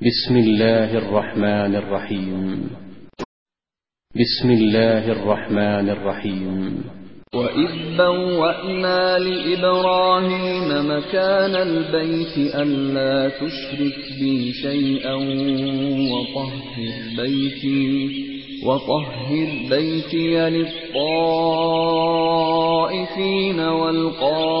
بسم الله الرحمن الرحيم. بسم الله الرحمن الرحيم. وإذ بوأنا لإبراهيم مكان البيت ألا تشرك بي شيئا وطهر بيتي وطهر بيتي للطائفين والقائمين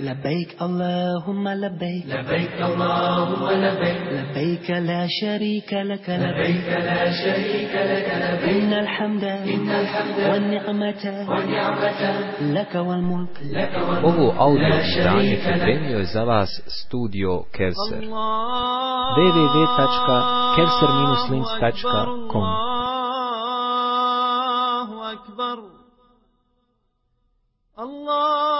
لبيك اللهم لبيك. لبيك اللهم لبيك. لبيك لا شريك لك. لبيك لا شريك لك. لبيك. إن الحمد. إن الحمد. والنعمة. والنعمة. لك والملك. لك والملك. Ovo audio لا izdanje شريك لك. pripremio je za vas studio www.kevser-links.com أكبر. الله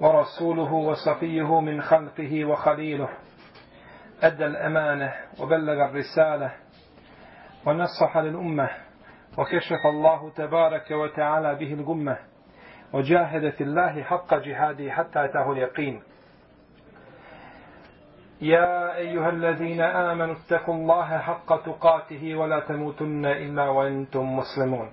ورسوله وصفيه من خلقه وخليله. أدى الأمانة وبلغ الرسالة ونصح للأمة وكشف الله تبارك وتعالى به الغمة وجاهد في الله حق جهاده حتى أتاه اليقين. يا أيها الذين آمنوا اتقوا الله حق تقاته ولا تموتن إلا وأنتم مسلمون.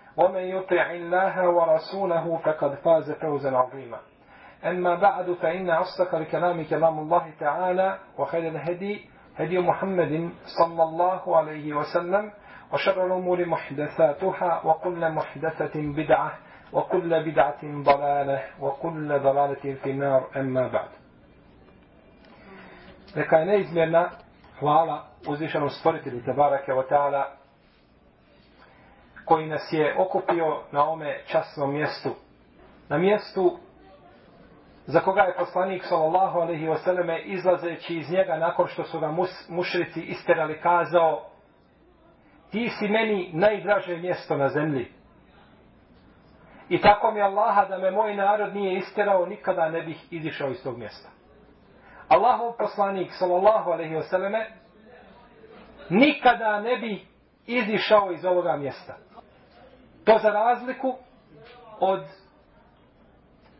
ومن يطع الله ورسوله فقد فاز فوزا عظيما. أما بعد فإن أصدق الكلام كلام الله تعالى وخير الهدي هدي محمد صلى الله عليه وسلم وشر الأمور محدثاتها وكل محدثة بدعة وكل بدعة ضلالة وكل ضلالة في النار أما بعد. Neka je neizmjerna hvala uzvišenom stvoritelju koji nas je okupio na ome časnom mjestu. Na mjestu za koga je poslanik sallallahu alaihi wasallame izlazeći iz njega nakon što su ga mus, mušrici isterali kazao ti si meni najdraže mjesto na zemlji. I tako mi Allaha da me moj narod nije isterao, nikada ne bih izišao iz tog mjesta. Allahov poslanik, sallallahu alaihi wasallame, nikada ne bi izišao iz ovoga mjesta. To za razliku od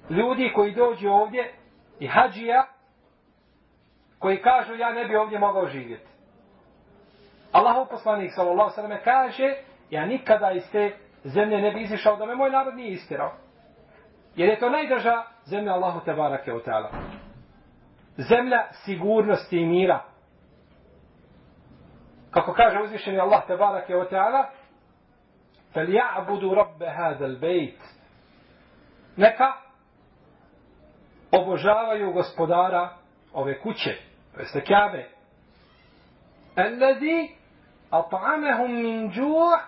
ljudi koji dođu ovdje i hađija koji kažu ja ne bi ovdje mogao živjeti. Allahov poslanik sallallahu alejhi ve kaže ja nikada iz te zemlje ne bi izišao da me moj narod nije istirao. Jer je to najdrža zemlja Allahu te barake od ta'ala. Zemlja sigurnosti i mira. Kako kaže uzvišeni Allah te barake od ta'ala فَلْيَعْبُدُوا رَبَّ هَذَا الْبَيْتِ Neka obožavaju gospodara ove kuće, to jeste Kabe. الذي أطعمهم من جوع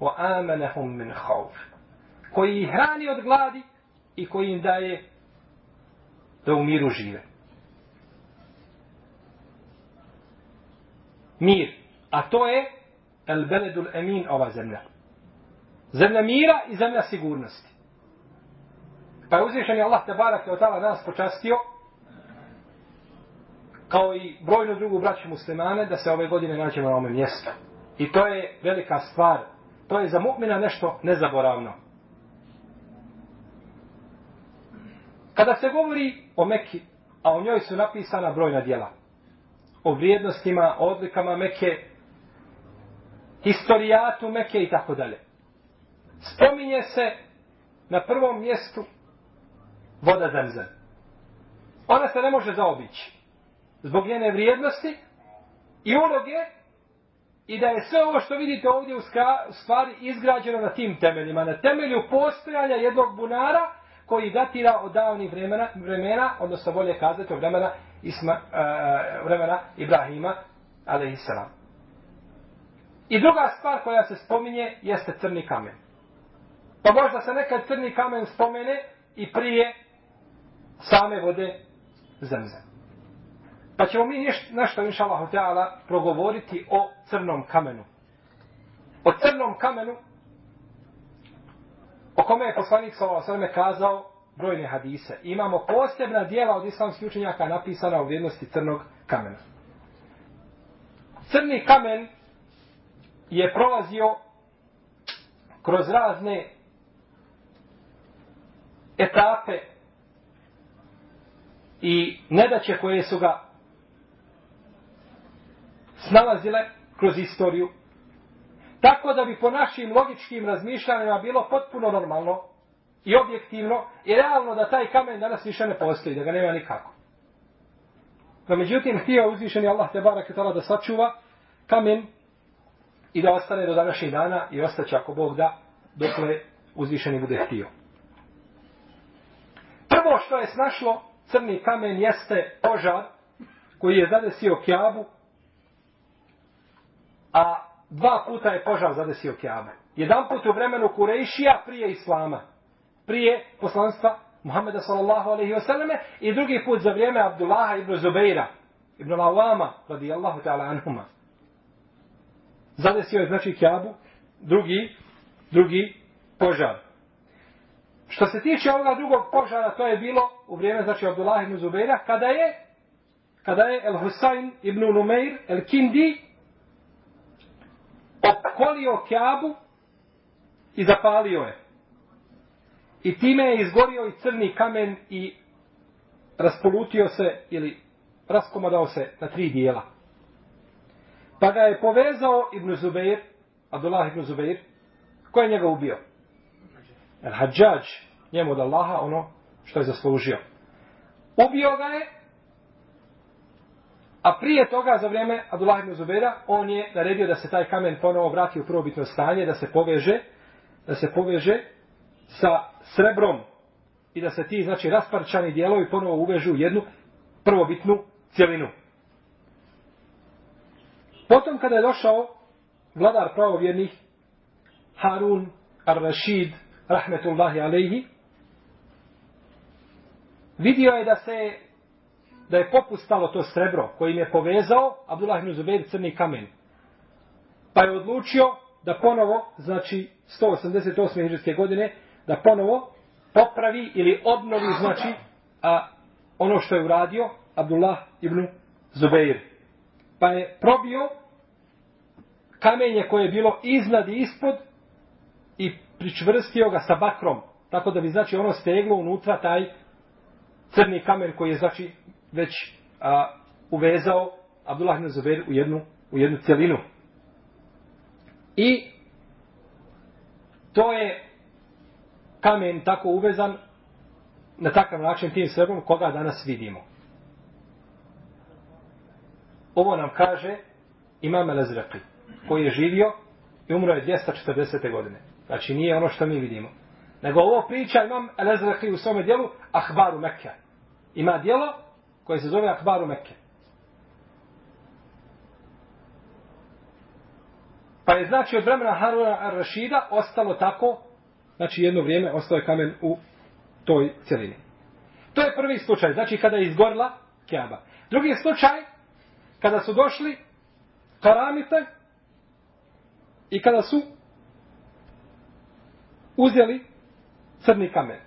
وآمنهم من خوف koji ih hrani od gladi i koji im daje da u miru žive. Mir. A to je el beledul emin ova zemlja. Zemlja mira i zemlja sigurnosti. Pa je uzvišen je Allah Tebarak je od nas počastio kao i brojnu drugu braću muslimane da se ove godine nađemo na ovome mjestu. I to je velika stvar. To je za mu'mina nešto nezaboravno. Kada se govori o Mekki, a o njoj su napisana brojna dijela, o vrijednostima, o odlikama Mekke, historijatu Mekke i tako dalje. Spominje se na prvom mjestu voda zemzem. Ona se ne može zaobići. Zbog njene vrijednosti i uloge i da je sve ovo što vidite ovdje u stvari izgrađeno na tim temeljima. Na temelju postojanja jednog bunara koji datira od davnih vremena, vremena odnosno bolje kazati od vremena, Isma, uh, vremena Ibrahima, alaihissalam. I druga stvar koja se spominje jeste crni kamen. Pa možda se nekad crni kamen spomene i prije same vode zemze. Pa ćemo mi neš, nešto, inša Allah, progovoriti o crnom kamenu. O crnom kamenu, o kome je poslanik s.a.v. kazao brojne hadise. Imamo posebna dijela od islamskih učenjaka napisana o vrijednosti crnog kamena. Crni kamen je prolazio kroz razne etape i nedaće koje su ga snalazile kroz istoriju. Tako da bi po našim logičkim razmišljanjima bilo potpuno normalno i objektivno i realno da taj kamen danas više ne postoji, da ga nema nikako. No međutim, htio uzvišeni Allah te barak tala da sačuva kamen i da ostane do današnjih dana i ostaće ako Bog da dokle uzvišeni bude htio. Prvo što je snašlo crni kamen jeste požar koji je zadesio Kjabu, a dva puta je požar zadesio Kjabe. Jedan put u vremenu Kurejšija prije Islama, prije poslanstva Muhammeda sallallahu alaihi wa sallame i drugi put za vrijeme Abdullaha ibn Zubeira, ibn Lawama, radijallahu ta'ala anhuma. Zadesio je znači Kjabu, drugi, drugi požar. Što se tiče ovoga drugog požara, to je bilo u vrijeme, znači, Abdullah ibn Zubeira, kada je, kada je El Husayn ibn Numeir, El Kindi, opkolio Kjabu i zapalio je. I time je izgorio i crni kamen i raspolutio se ili raskomadao se na tri dijela. Pa ga je povezao Ibn Zubeir, Abdullah ibn Zubeir, ko je njega ubio? El Hadžađ, njemu od Allaha ono što je zaslužio. Ubio ga je, a prije toga za vrijeme Abdullah ibn Zubeira, on je naredio da se taj kamen ponovo vrati u prvobitno stanje, da se poveže, da se poveže sa srebrom i da se ti, znači, rasparčani dijelovi ponovo uvežu u jednu prvobitnu cijelinu. Potom kada je došao vladar pravovjernih Harun ar-Rashid rahmetullahi alejhi vidio je da se da je popustalo to srebro kojim je povezao Abdullah ibn Zubair crni kamen. Pa je odlučio da ponovo, znači 188. hijđarske godine, da ponovo popravi ili obnovi, znači, a, ono što je uradio Abdullah ibn Zubair. Pa je probio kamenje koje je bilo iznad i ispod i pričvrstio ga sa bakrom. Tako da bi, znači, ono steglo unutra taj crni kamen koji je, znači, već a, uvezao Abdullah ibn Zubair u jednu, u jednu celinu. I to je kamen tako uvezan na takav način tim srebrom koga danas vidimo. Ovo nam kaže Imam El-Ezraqi, koji je živio i umro je 240. godine. Znači nije ono što mi vidimo. Nego ovo priča Imam El-Ezraqi u svome dijelu Ahbaru Mekke. Ima dijelo koje se zove Ahbaru Mekke. Pa je znači od vremena Haruna Ar-Rashida ostalo tako, znači jedno vrijeme ostao je kamen u toj celini. To je prvi slučaj, znači kada je izgorla Kjaba. Drugi slučaj, kada su došli karamite i kada su uzeli crni kamen.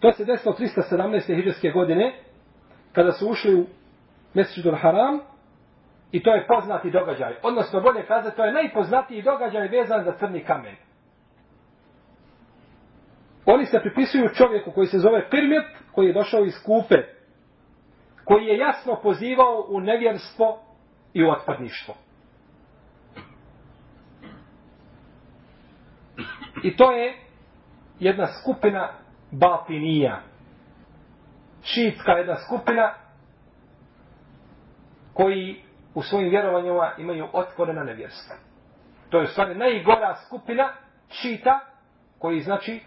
To se desilo 317. hiđarske godine, kada su ušli u Mesečidul Haram, i to je poznati događaj. Odnosno, bolje kazati, to je najpoznatiji događaj vezan za crni kamen. Oni se pripisuju čovjeku koji se zove Pirmet, koji je došao iz Kupe, koji je jasno pozivao u nevjerstvo i u otpadništvo. I to je jedna skupina Batinija. Šiitska jedna skupina koji u svojim vjerovanjima imaju otvorena nevjerstva. To je u stvari najgora skupina šita koji znači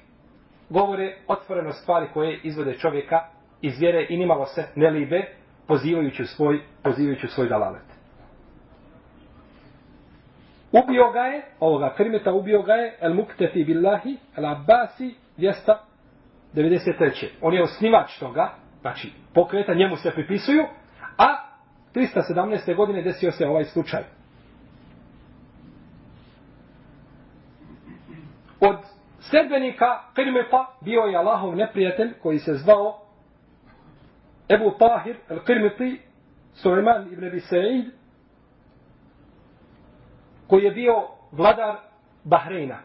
govore otvoreno stvari koje izvode čovjeka iz vjere i nimalo se ne libe pozivajući svoj, pozivajući svoj dalalet. Ubio ga je, ovoga krmeta ubio ga je, El Muktefi Billahi, El Abbasi, 293. On je osnivač toga, znači pokreta, njemu se pripisuju, a 317. godine desio se ovaj slučaj. Od sedbenika Kirmeta bio je Allahov neprijatelj koji se zvao Ebu Tahir al-Kirmeti Suleiman ibn Abi Sa'id koji je bio vladar Bahreina.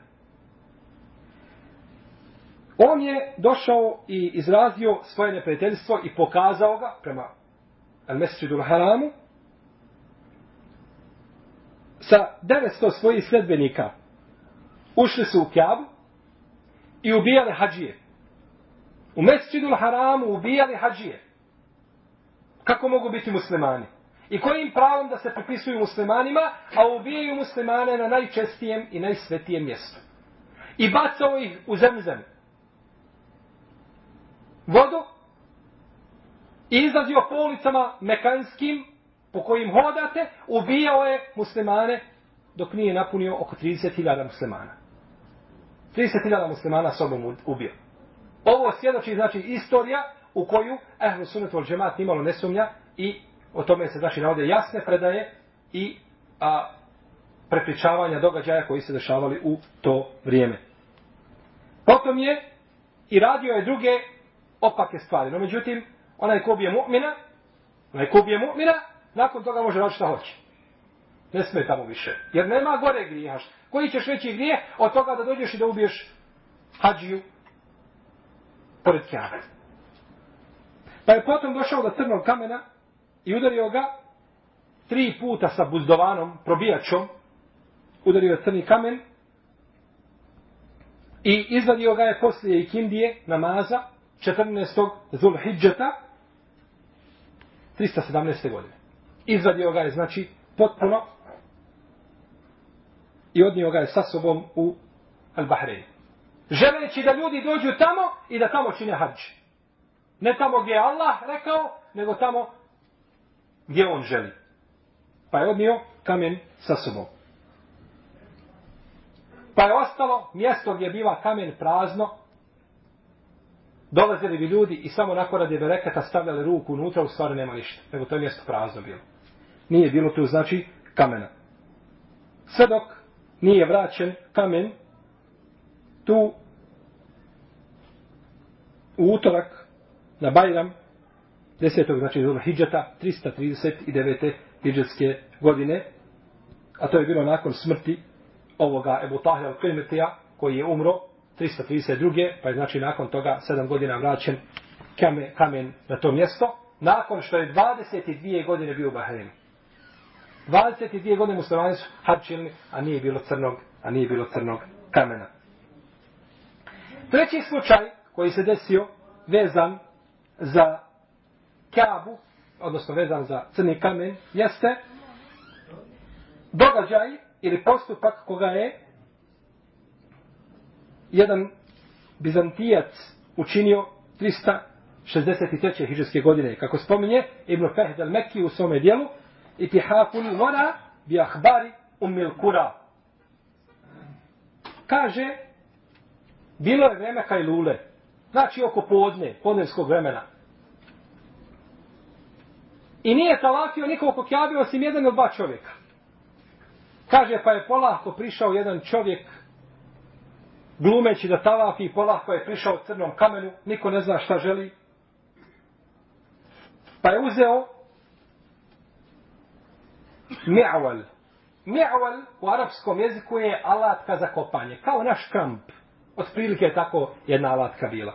On je došao i izrazio svoje neprijateljstvo i pokazao ga prema Al-Mesridu Haramu sa 900 svojih sledbenika ušli su u Kjabu i ubijali hađije. U Mesridu Haramu ubijali hađije. Kako mogu biti muslimani? I kojim pravom da se pripisuju muslimanima, a ubijaju muslimane na najčestijem i najsvetijem mjestu. I bacao ih u zemzem. Vodu i izlazio po ulicama mekanskim po kojim hodate, ubijao je muslimane dok nije napunio oko 30.000 muslimana. 30.000 muslimana sobom ubio. Ovo svjedoči znači istorija u koju ehlu sunnetu vol džemat nimalo ne sumnja i o tome se znači navode jasne predaje i a, prepričavanja događaja koji se dešavali u to vrijeme. Potom je i radio je druge opake stvari. No međutim, onaj ko bije mu'mina, onaj ko bije mu'mina, nakon toga može raditi šta hoće. Ne sme tamo više. Jer nema gore grija. Koji ćeš veći grije od toga da dođeš i da ubiješ hađiju pored kjave. Pa je potom došao do crnog kamena i udario ga tri puta sa buzdovanom, probijačom, udario crni kamen i izvadio ga je poslije ikindije namaza 14. Zulhidžeta 317. godine. Izvadio ga je, znači, potpuno i odnio ga je sa sobom u Al-Bahrein. Želeći da ljudi dođu tamo i da tamo čine hađ. Ne tamo gdje je Allah rekao, nego tamo gdje on želi. Pa je odnio kamen sa sobom. Pa je ostalo mjesto gdje biva kamen prazno. Dolazili bi ljudi i samo nakon radi bereketa stavljali ruku unutra, u stvari nema ništa. Nego to je mjesto prazno bilo. Nije bilo tu znači kamena. Sve dok nije vraćen kamen tu u utorak na Bajram 10. znači Zul Hidžeta 339. hidžetske godine a to je bilo nakon smrti ovoga Ebu Tahir al-Qilmetija koji je umro 332. pa je znači nakon toga 7 godina vraćen kamen, kamen na to mjesto nakon što je 22 godine bio u Bahreinu 22 godine muslimani su hačili, a nije bilo crnog, a nije bilo crnog kamena. Treći slučaj koji se desio vezan za Kjabu, odnosno vezan za crni kamen, jeste događaj ili postupak koga je jedan Bizantijac učinio 363. hiđarske godine. Kako spominje Ibn Fahd al-Mekki u svome dijelu, itihaful vora bi ahbari umil kura. Kaže, bilo je vreme kaj lule. Znači oko podne, podnevskog vremena. I nije talakio nikog ko kjabi osim jedan od dva čovjeka. Kaže, pa je polako prišao jedan čovjek glumeći da tavafi polako je prišao crnom kamenu, niko ne zna šta želi. Pa je uzeo mi'awal. Mi'awal u arapskom jeziku je alatka za kopanje, kao naš kamp. Otprilike je tako jedna alatka bila.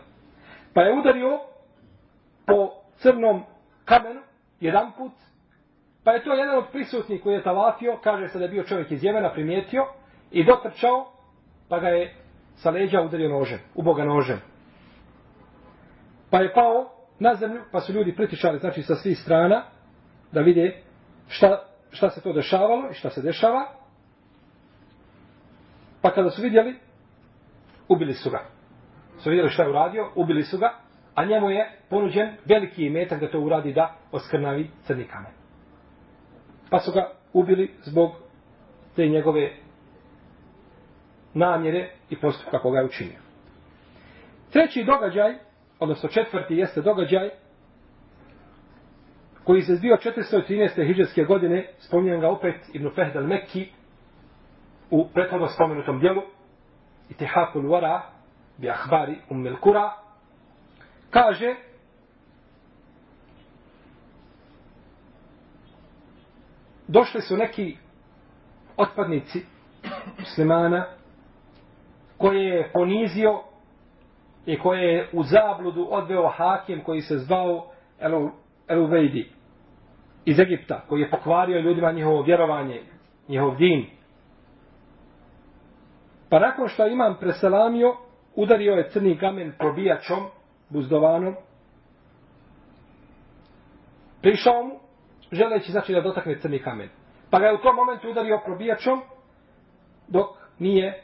Pa je udario po crnom kamenu jedan put, pa je to jedan od prisutnih koji je tavafio, kaže se da je bio čovjek iz Jemena, primijetio i dotrčao, pa ga je sa leđa udario nožem, uboga nožem. Pa je pao na zemlju, pa su ljudi pritišali, znači sa svih strana, da vide šta, šta se to dešavalo i šta se dešava. Pa kada su vidjeli, ubili su ga. Su vidjeli šta je uradio, ubili su ga, a njemu je ponuđen veliki imetak da to uradi da oskrnavi crni kamen. Pa su ga ubili zbog te njegove namjere i postupka koga je učinio. Treći događaj, odnosno četvrti jeste događaj koji se zbio 413. hiđarske godine, spominjem ga opet Ibn Fehd al-Mekki u prethodno spomenutom dijelu i tehakul wara bi ahbari ummil kura kaže došli su neki otpadnici muslimana koje je ponizio i koje je u zabludu odveo hakim koji se zvao Eluvejdi iz Egipta, koji je pokvario ljudima njihovo vjerovanje, njihov din. Pa nakon što imam preselamio, udario je crni kamen probijačom, buzdovanom, prišao mu, želeći znači da dotakne crni kamen. Pa ga je u tom momentu udario probijačom, dok nije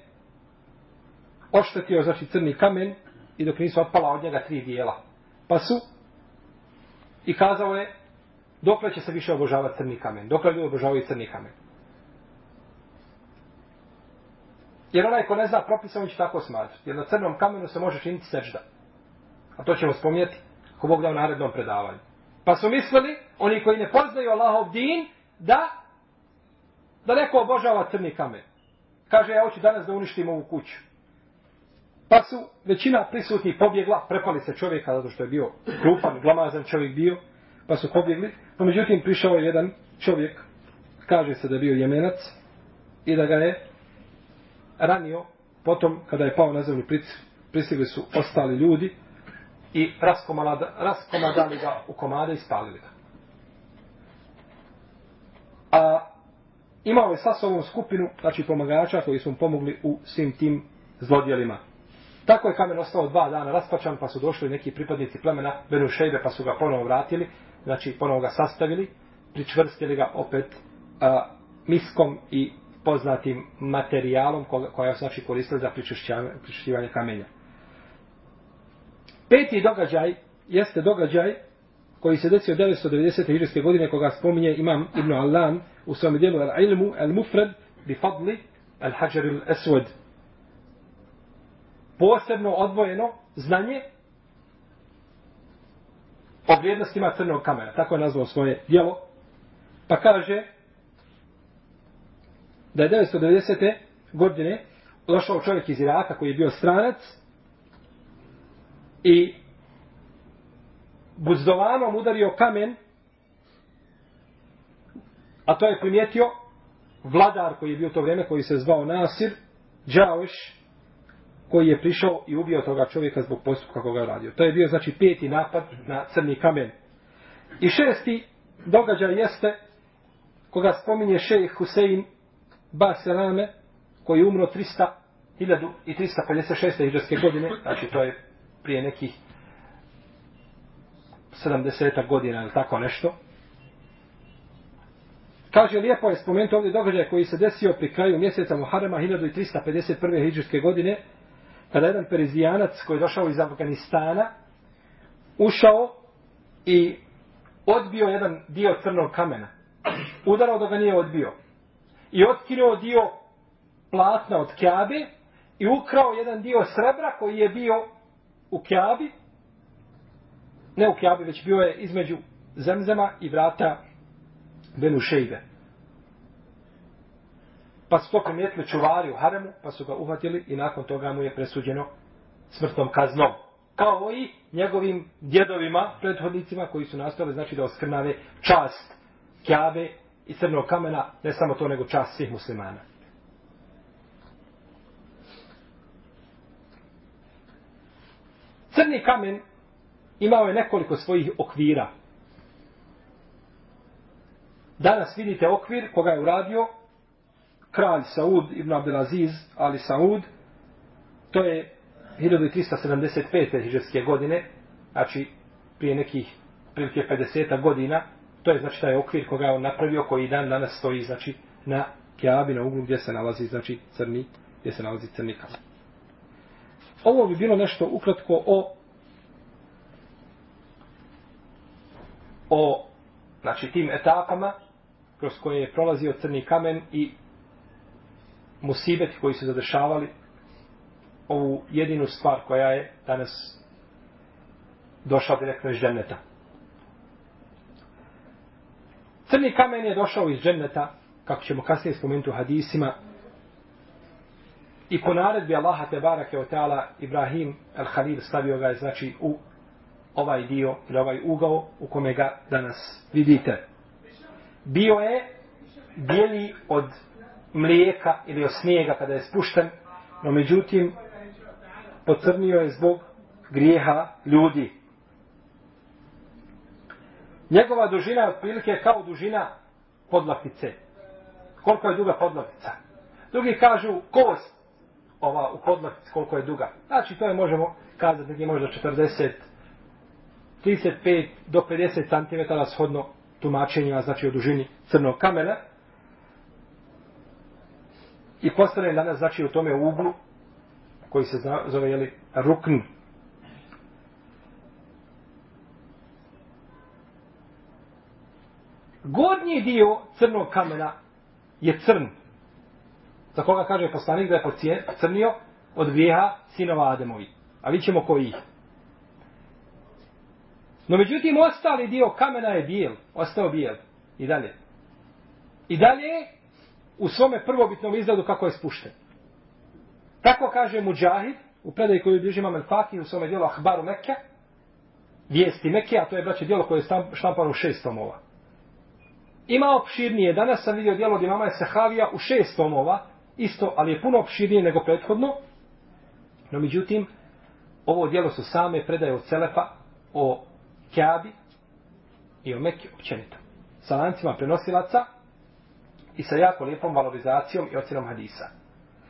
oštetio znači crni kamen i dok nisu otpala od njega tri dijela. Pa su i kazao je dokle će se više obožavati crni kamen, dokle ljudi obožavaju crni kamen. Jer onaj ko ne zna propisa, on će tako smatrati. Jer na crnom kamenu se može činiti sežda. A to ćemo spomnjati ako Bog da u narednom predavanju. Pa su mislili, oni koji ne poznaju Allahov din, da da neko obožava crni kamen. Kaže, ja hoću danas da uništim ovu kuću. Pa su većina prisutnih pobjegla, prepali se čovjeka, zato što je bio krupan, glamazan čovjek bio, pa su pobjegli. Pa međutim, prišao je jedan čovjek, kaže se da je bio jemenac, i da ga je ranio, potom, kada je pao na zemlju, pristigli su ostali ljudi i raskomadali ga u komade i spalili ga. A imao je sa sobom skupinu, znači pomagača koji su mu pomogli u svim tim zlodjelima. Tako je kamen ostao dva dana raspačan, pa su došli neki pripadnici plemena Benu Šejbe, pa su ga ponovo vratili, znači ponovo ga sastavili, pričvrstili ga opet a, miskom i poznatim materijalom koja, koja je znači koristila za pričešćivanje kamenja. Peti događaj jeste događaj koji se desio 990. hiđarske godine koga spominje imam Ibn Allan u svom dijelu Al-Ilmu Al-Mufred bi fadli Al-Hajar Al-Aswad posebno odvojeno znanje o vrijednostima crnog kamena. Tako je nazvao svoje dijelo. Pa kaže da je 990. godine došao čovjek iz Iraka koji je bio stranac i buzdovanom udario kamen a to je primijetio vladar koji je bio to vrijeme koji se zvao Nasir Džaoš koji je prišao i ubio toga čovjeka zbog postupka koga je radio. To je bio znači peti napad na crni kamen. I šesti događaj jeste koga spominje šejh Husein Baselame koji je umro 300 1356. hiđarske godine, znači to je prije nekih 70 godina ili tako nešto. Kaže, lijepo je spomenuti ovdje događaj koji se desio pri kraju mjeseca Muharrema 1351. hijđarske godine, kada jedan perizijanac koji je došao iz Afganistana ušao i odbio jedan dio crnog kamena. Udarao da ga nije odbio. I otkinuo dio platna od kjabe i ukrao jedan dio srebra koji je bio u kjabi. Ne u kjabi, već bio je između zemzema i vrata Benušejbe. Pa su to primijetili čuvari u haremu, pa su ga uhvatili i nakon toga mu je presuđeno smrtnom kaznom. Kao i njegovim djedovima, prethodnicima koji su nastali, znači da oskrnave čast Kjabe i crnog kamena, ne samo to, nego čast svih muslimana. Crni kamen imao je nekoliko svojih okvira. Danas vidite okvir koga je uradio kralj Saud ibn Abdelaziz ali Saud. To je 1375. hiđarske godine, znači prije nekih prilike 50 godina. To je znači taj okvir koga je on napravio koji dan danas stoji znači na Kjabi, na uglu gdje se nalazi znači crni, gdje se nalazi crni kamen. Ovo bi bilo nešto ukratko o o znači tim etapama kroz koje je prolazio crni kamen i musibeti koji su zadešavali ovu jedinu stvar koja je danas došla direktno iz dženneta. Crni kamen je došao iz dženneta, kako ćemo kasnije spomenuti u hadisima, i po naredbi Allaha te barake od teala Ibrahim al-Khalil stavio ga je znači u ovaj dio ili ovaj ugao u kome ga danas vidite. Bio je bijeli od mlijeka ili od snijega kada je spušten, no međutim pocrnio je zbog grijeha ljudi. Njegova dužina je otprilike kao dužina podlaktice. Koliko je duga podlaktica? Drugi kažu kost ova u podlaktici koliko je duga. Znači to je možemo kazati gdje možda 40 35 do 50 cm shodno tumačenjima, znači o dužini crnog kamena. I postavljen danas, znači u tome uglu, koji se zove, jeli, rukn. Gornji dio crnog kamena je crn. Za koga kaže poslanik da je crnio od grijeha sinova Ademovi. A vi ćemo koji ih. No međutim, ostali dio kamena je bijel. Ostao bijel. I dalje. I dalje u svome prvobitnom izgledu kako je spušten. Tako kaže Mujahid u predaj koju bliži Imam Fakih u svome dijelu Ahbaru Mekke, vijesti Mekke, a to je braće dijelo koje je štampano u šest tomova. Ima opširnije. Danas sam vidio dijelo od imama Sehavija u šest tomova, isto, ali je puno opširnije nego prethodno. No međutim, ovo dijelo su same predaje od Selefa o Kjabi i o Mekke općenito. Sa lancima prenosilaca i sa jako lijepom valorizacijom i ocjenom hadisa.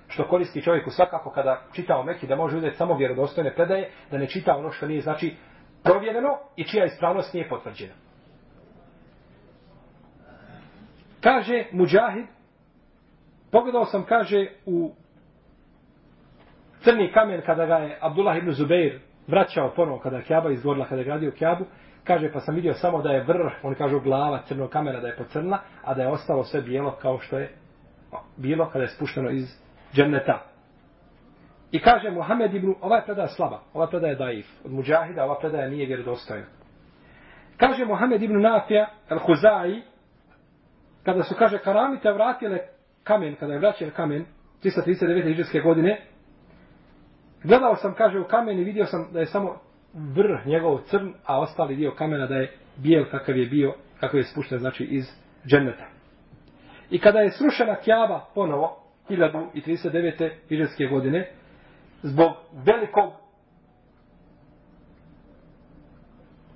Što koristi čovjeku svakako kada čita o Mekke da može uzeti samo vjerodostojne predaje, da ne čita ono što nije znači provjereno i čija ispravnost nije potvrđena. Kaže Mujahid, pogledao sam, kaže, u crni kamen kada ga je Abdullah ibn Zubeir vraćao ponovo kada je Kjaba izgorila, kada je gradio Kjabu, kaže pa sam vidio samo da je vrh, oni kažu glava crnog kamera da je pocrna, a da je ostalo sve bijelo kao što je bilo kada je spušteno iz dženneta. I kaže Muhammed ibn, ova je predaja slaba, ova predaja je daif, od muđahida, ova predaja nije vjerodostojna. Kaže Muhammed ibn Nafija, al-Huzai, kada su, kaže, karamite vratile kamen, kada je vraćen kamen, 339. iđeske godine, Gledao sam, kaže, u kamen i vidio sam da je samo vrh njegov crn, a ostali dio kamena da je bijel kakav je bio, kakav je spušten, znači, iz dženneta. I kada je srušena Kjaba ponovo, 1039. iđeske godine, zbog velikog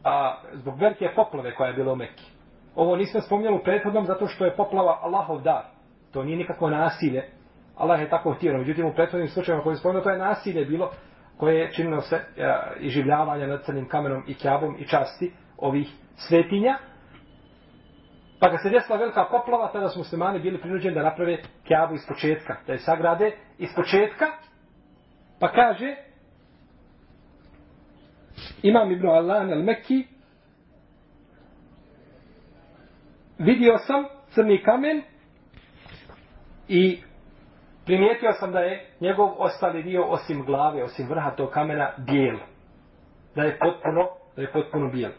a zbog velike poplave koja je bila u Mekki. Ovo nismo spomnjali u prethodnom zato što je poplava Allahov dar. To nije nikako nasilje Allah je tako htio. Međutim, u prethodnim slučajima koji je spomenuo, to je nasilje bilo koje je činilo se ja, e, i iživljavanja nad crnim kamenom i kjabom i časti ovih svetinja. Pa kad se desila velika poplava, tada su muslimani bili prinuđeni da naprave kjabu iz početka, da je sagrade iz početka. Pa kaže, imam Ibn Alan al-Mekki, vidio sam crni kamen i primijetio sam da je njegov ostali dio osim glave, osim vrha tog kamena bijel. Da je potpuno, da je potpuno bijel.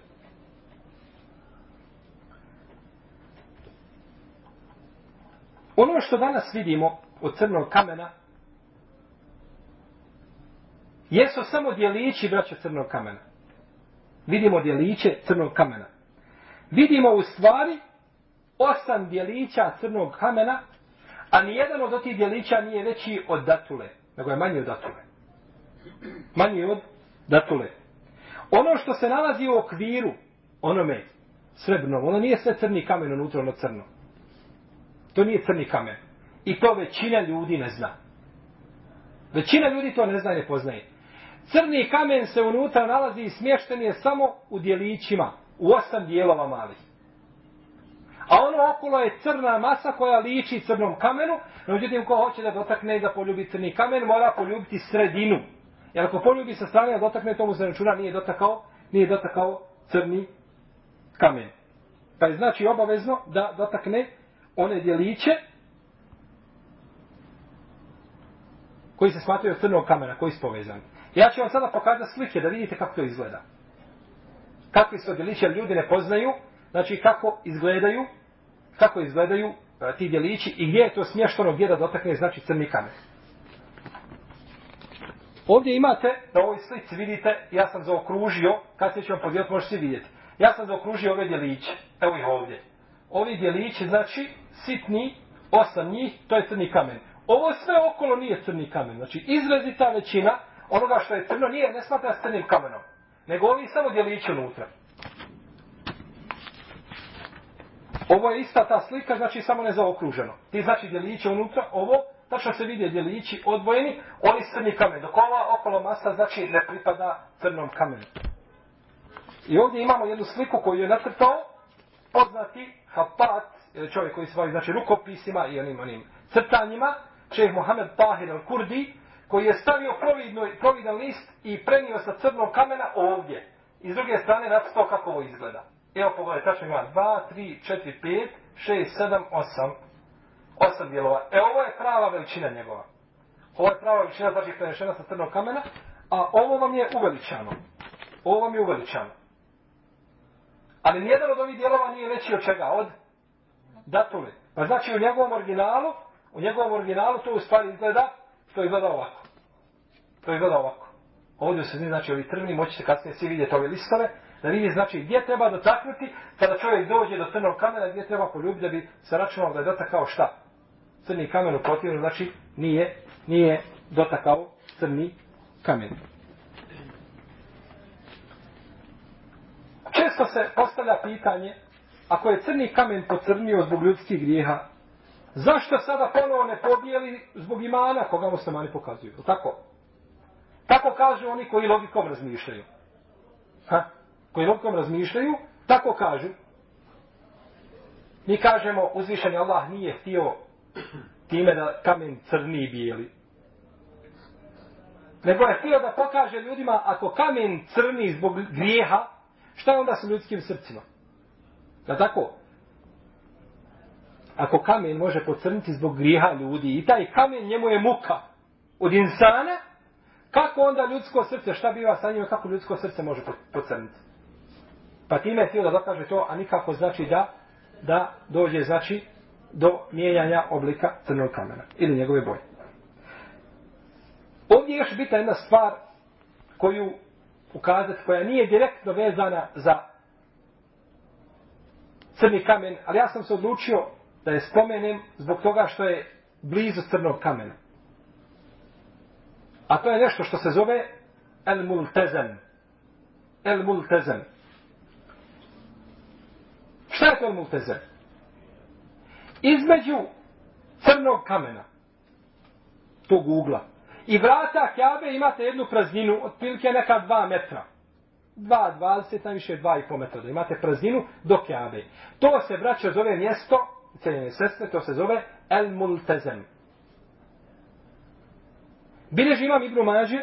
Ono što danas vidimo od crnog kamena jesu samo dijelići braća crnog kamena. Vidimo dijeliće crnog kamena. Vidimo u stvari osam dijelića crnog kamena, a nijedan od tih dijelića nije veći od datule, nego je manji od datule. Manji od datule. Ono što se nalazi u okviru, onome srebrnom, ono nije sve crni kamen unutra, ono crno. To nije crni kamen. I to većina ljudi ne zna. Većina ljudi to ne zna i ne poznaje. Crni kamen se unutra nalazi i smješten je samo u dijelićima, u osam dijelova malih. A ono okolo je crna masa koja liči crnom kamenu, no međutim ko hoće da dotakne i da poljubi crni kamen, mora poljubiti sredinu. Jer ako poljubi sa strane da dotakne, tomu se računa nije dotakao, nije dotakao crni kamen. Pa je znači obavezno da dotakne one djeliće koji se smatraju od crnog kamena, koji su povezani. Ja ću vam sada pokazati slike da vidite kako to izgleda. Kakvi su djeliće ljudi ne poznaju, znači kako izgledaju, kako izgledaju a, ti djelići i gdje je to smješteno, gdje da dotakne, znači crni kamen. Ovdje imate, na ovoj slici vidite, ja sam zaokružio, kad se ću vam podijeliti, možete vidjeti. Ja sam zaokružio ove djeliće, evo ih ovdje. Ovi djelići, znači, sitni, osam njih, to je crni kamen. Ovo sve okolo nije crni kamen. Znači, izrazita većina onoga što je crno nije, ne smatra crnim kamenom. Nego ovi samo djelići unutra. Ovo je ista ta slika, znači samo ne zaokruženo. Ti znači djeliće unutra, ovo, tačno se vidi djelići odvojeni, oni crni kamen. Dok ova okolo masa, znači ne pripada crnom kamenu. I ovdje imamo jednu sliku koju je nacrtao poznati Hapat, e, čovjek koji se bavi znači rukopisima i onim, onim crtanjima, šeheh Mohamed Tahir al-Kurdi, koji je stavio providan list i prenio sa crnog kamena ovdje. I s druge strane nacrtao kako ovo izgleda. Evo pogledaj, tačno ima 2, 3, 4, 5, 6, 7, 8. 8 dijelova. E ovo je prava veličina njegova. Ovo je prava veličina, znači prenešena sa crnog kamena, a ovo vam je uveličano. Ovo vam je uveličano. Ali nijedan od ovih dijelova nije veći od čega? Od datule. Pa znači u njegovom originalu, u njegovom originalu to u stvari izgleda, to izgleda ovako. To izgleda ovako. Ovdje se znači ovi crveni, moći se kasnije svi vidjeti ove listove, da vidi znači gdje treba dotaknuti kada čovjek dođe do crnog kamena, gdje treba poljubiti da bi se računalo da je dotakao šta? Crni kamen u protivnu, znači nije, nije dotakao crni kamen. Često se postavlja pitanje, ako je crni kamen pocrnio zbog ljudskih grijeha, zašto sada ponovo ne pobijeli zbog imana koga muslimani pokazuju? Tako? Tako kažu oni koji logikom razmišljaju. Ha? Koji logikom razmišljaju, tako kažu. Mi kažemo, uzvišeni Allah nije htio time da kamen crni i bijeli. Nego je htio da pokaže ljudima, ako kamen crni zbog grijeha, šta je onda sa ljudskim srcima? Da tako? Ako kamen može pocrniti zbog grijeha ljudi i taj kamen njemu je muka od insana, kako onda ljudsko srce, šta biva sa njima, kako ljudsko srce može pocrniti? Pa time je htio da dokaže to, a nikako znači da da dođe znači do mijenjanja oblika crnog kamena ili njegove boje. Ovdje je još bitna jedna stvar koju ukazati, koja nije direktno vezana za crni kamen, ali ja sam se odlučio da je spomenem zbog toga što je blizu crnog kamena. A to je nešto što se zove El Multezem. El Multezem. Šta je to El Između crnog kamena, tog ugla, i vrata Kjabe imate jednu prazninu, otprilike neka dva metra. 2,20, najviše 2,5 metra. Da imate prazninu do Kjabe. To se, braće, zove mjesto, cijeljene sestre, to se zove El Multezem. Bileži imam Ibnu Mađe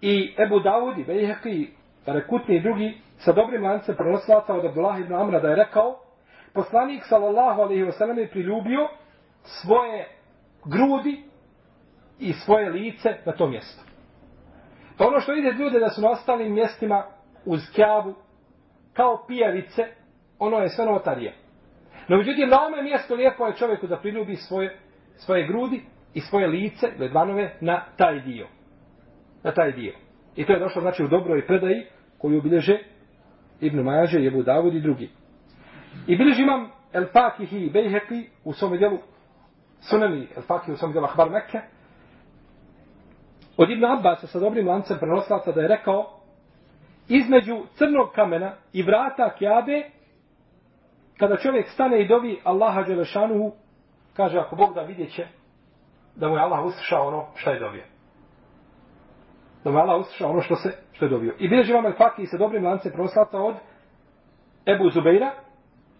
i Ebu Dawud i Bejheki i Rekutni i drugi sa dobrim lancem prenoslaca od Abdullah ibn Amra da je rekao poslanik sallallahu alaihi wa sallam je priljubio svoje grudi i svoje lice na to mjesto. Pa ono što ide ljude da su na ostalim mjestima uz kjavu kao pijavice, ono je sve novotarije. No, međutim, na ovome mjestu lijepo je čovjeku da priljubi svoje, svoje grudi i svoje lice, ledvanove, na taj dio. Na taj dio. I to je došlo, znači, u dobroj predaji koju obilježe Ibn Mađe, Jebu Davud i drugi. I bilježi imam El Fakihi i Bejheqi u svom dijelu Sunani El Fakihi u svom dijelu Ahbar Mekke od Ibn Abbasa sa dobrim lancem prenoslaca da je rekao između crnog kamena i vrata Kjabe kada čovjek stane i dovi Allaha Đelešanuhu kaže ako Bog da vidjet će da mu je Allah uslišao ono što je dobio. Da mu je Allah uslišao ono što se što je dobio. I bilježi vam El Fakihi sa dobrim lancem prenoslaca od Ebu Zubeira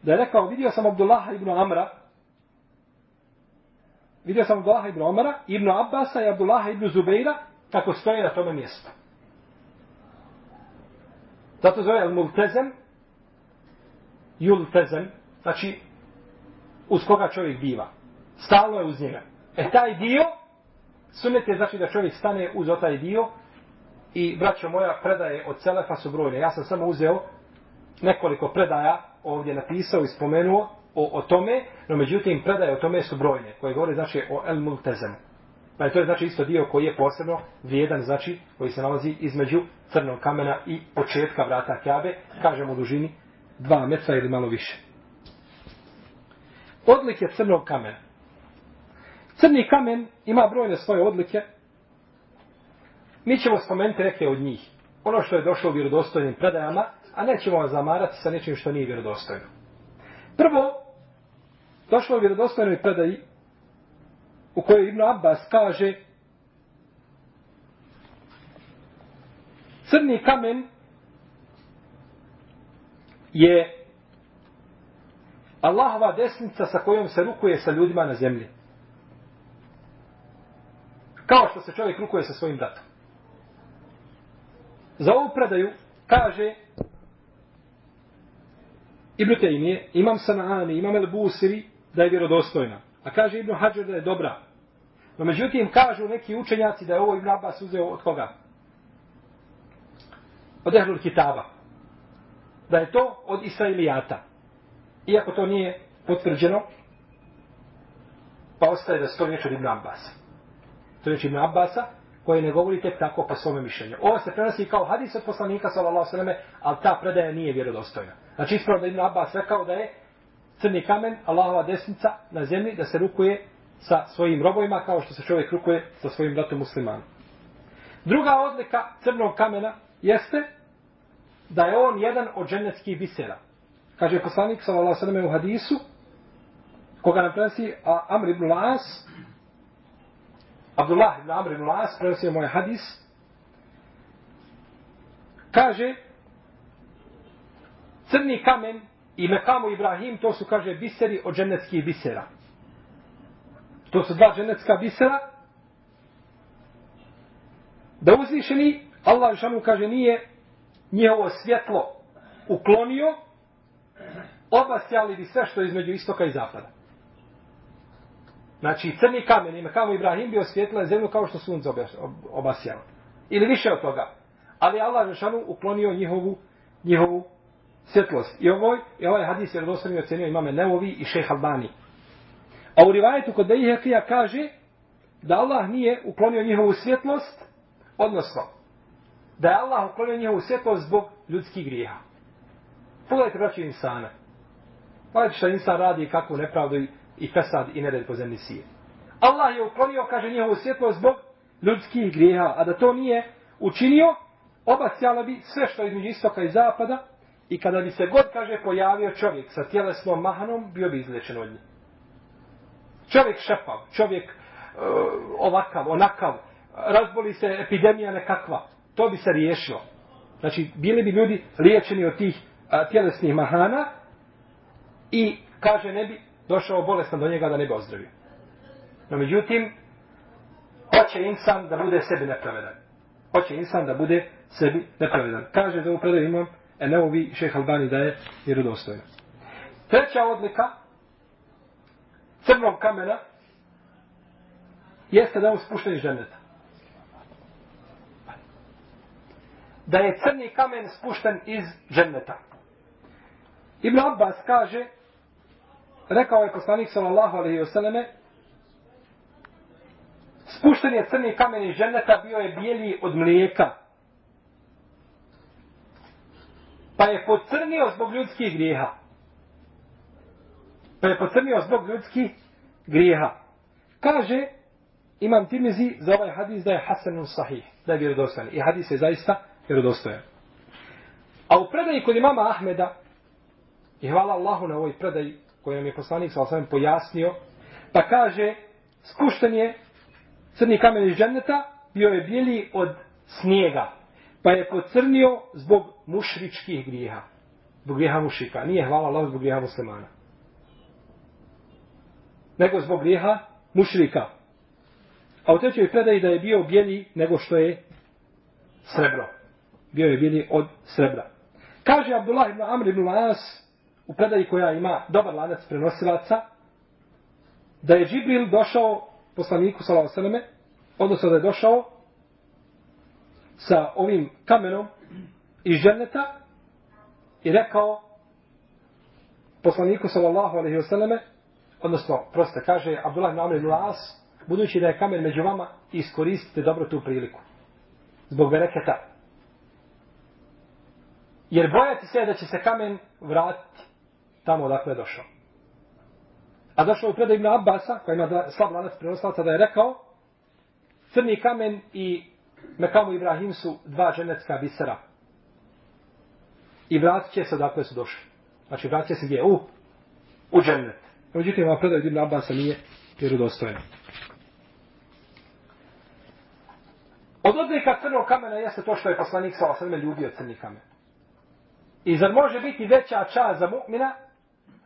da je rekao, vidio sam Abdullah ibn Amra, vidio sam Abdullah ibn Amra, ibn Abbasa i Abdullah ibn Zubeira, kako stoje na tome mjestu. Zato zove Al-Multezem, Jultezem, znači, uz koga čovjek biva. Stalno je uz njega. E taj dio, sunet je znači da čovjek stane uz taj dio i, braćo moja, predaje od Selefa su brojne. Ja sam samo uzeo nekoliko predaja ovdje napisao i spomenuo o, o tome, no međutim predaje o tome su brojne, koje govore znači o El Multezemu. Pa to je znači isto dio koji je posebno vrijedan, znači koji se nalazi između crnog kamena i početka vrata Kjabe, kažemo u dužini dva metra ili malo više. Odlike crnog kamena. Crni kamen ima brojne svoje odlike. Mi ćemo spomenuti neke od njih. Ono što je došlo u vjerodostojnim predajama, a nećemo vas zamarati sa nečim što nije vjerodostojno. Prvo, došlo u vjerodostojnoj predaji u kojoj Ibn Abbas kaže crni kamen je Allahova desnica sa kojom se rukuje sa ljudima na zemlji. Kao što se čovjek rukuje sa svojim bratom. Za ovu predaju kaže Ibn Tejmije, imam Sanani, imam El Busiri, da je vjerodostojna. A kaže Ibn Hajar da je dobra. No međutim, kažu neki učenjaci da je ovo Ibn Abbas uzeo od koga? Od Ehlul Kitaba. Da je to od Israilijata. Iako to nije potvrđeno, pa ostaje da se to riječ od Ibn Abbasa. To je riječ Ibn Abbasa, koje ne govori tek tako po svome mišljenju. Ovo se prenosi kao hadis od poslanika, sallallahu sallam, ali ta predaja nije vjerodostojna. Znači ispravno da Ibn Abbas rekao da je crni kamen, Allahova desnica na zemlji, da se rukuje sa svojim robovima kao što se čovjek rukuje sa svojim bratom muslimanom. Druga odlika crnog kamena jeste da je on jedan od dženeckih bisera. Kaže poslanik sallallahu sallam u hadisu, koga nam prenosi Amr ibn Las, Abdullah ibn Amr ibn Las prenosi moj hadis, kaže, crni kamen i mekamu Ibrahim, to su, kaže, biseri od dženeckih bisera. To su dva dženecka bisera. Da uzvišeni, Allah šanu kaže, nije njihovo svjetlo uklonio, obasjali bi sve što je između istoka i zapada. Znači, crni kamen i mekamu Ibrahim bi osvjetila zemlju kao što sunce obasjalo. Ili više od toga. Ali Allah Žešanu uklonio njihovu, njihovu svjetlost. I ovoj, i ovaj hadis je rodostavio ocenio imame Neovi i šeha Albani. A u rivajetu kod Bejhekija kaže da Allah nije uklonio njihovu svjetlost, odnosno da je Allah uklonio njihovu svjetlost zbog ljudskih grijeha. Pogledajte braći insana. Pogledajte šta insan radi i kakvu nepravdu i, i fesad i nered po zemlji sije. Allah je uklonio, kaže, njihovo svjetlo zbog ljudskih grijeha, a da to nije učinio, obasjala bi sve što je između istoka i zapada, I kada bi se god, kaže, pojavio čovjek sa tjelesnom mahanom, bio bi izlečen od njih. Čovjek šepav, čovjek uh, ovakav, onakav, razboli se epidemija nekakva, to bi se riješilo. Znači, bili bi ljudi liječeni od tih a, tjelesnih mahana i, kaže, ne bi došao bolestan do njega da ne bi ozdravio. No, međutim, hoće insan da bude sebi nepravedan. Hoće insan da bude sebi nepravedan. Kaže da u predaju imam Eneovi šeh Albani da je vjerodostojno. Treća odlika crnog kamena jeste da je on spušten iz ženeta. Da je crni kamen spušten iz ženeta. Ibn Abbas kaže rekao je poslanik sallallahu alaihi wasallame, spušten je crni kamen iz ženeta, bio je bijeli od mlijeka. Pa je pocrnio zbog ljudskih grijeha. Pa je pocrnio zbog ljudskih grijeha. Kaže, imam Timizi za ovaj hadis da je Hasanun sahih, da je vjerodostojan. I hadis je zaista vjerodostojan. A u predaji kod imama Ahmeda, i hvala Allahu na ovoj predaji koju nam je poslanik sa osvijem pojasnio, pa kaže, spušten je crni kamen iz dženneta, bio je bijeli od snijega, pa je pocrnio zbog mušričkih grijeha. Zbog grijeha mušika. Nije hvala Allah zbog grijeha muslimana. Nego zbog grijeha mušrika. A u trećoj predaji da je bio bijeli nego što je srebro. Bio je bijeli od srebra. Kaže Abdullah ibn Amr ibn As u predaji koja ima dobar lanac prenosilaca da je Džibril došao poslaniku sallallahu alejhi ve selleme odnosno da je došao sa ovim kamenom iz dženneta i rekao poslaniku sallallahu alaihi ve selleme odnosno proste kaže Abdullah ibn Amr ibn As budući da je kamen među vama iskoristite dobro tu priliku. Zbog bereketa. Jer bojati se da će se kamen vratiti tamo odakle je došao a došao je predaj Ibn Abbasa koja ima slab lanac prenoslaca da je rekao crni kamen i Mekamu Ibrahim su dva dženecka bisera. I vratit će se odakle su došli. Znači vratit će se gdje? U, u džennet. Međutim, ova predaj Ibn Abbasa nije vjerodostojena. Od odlika crnog kamena jeste to što je poslanik sa osrme ljubio crni kamen. I zar može biti veća čast za mu'mina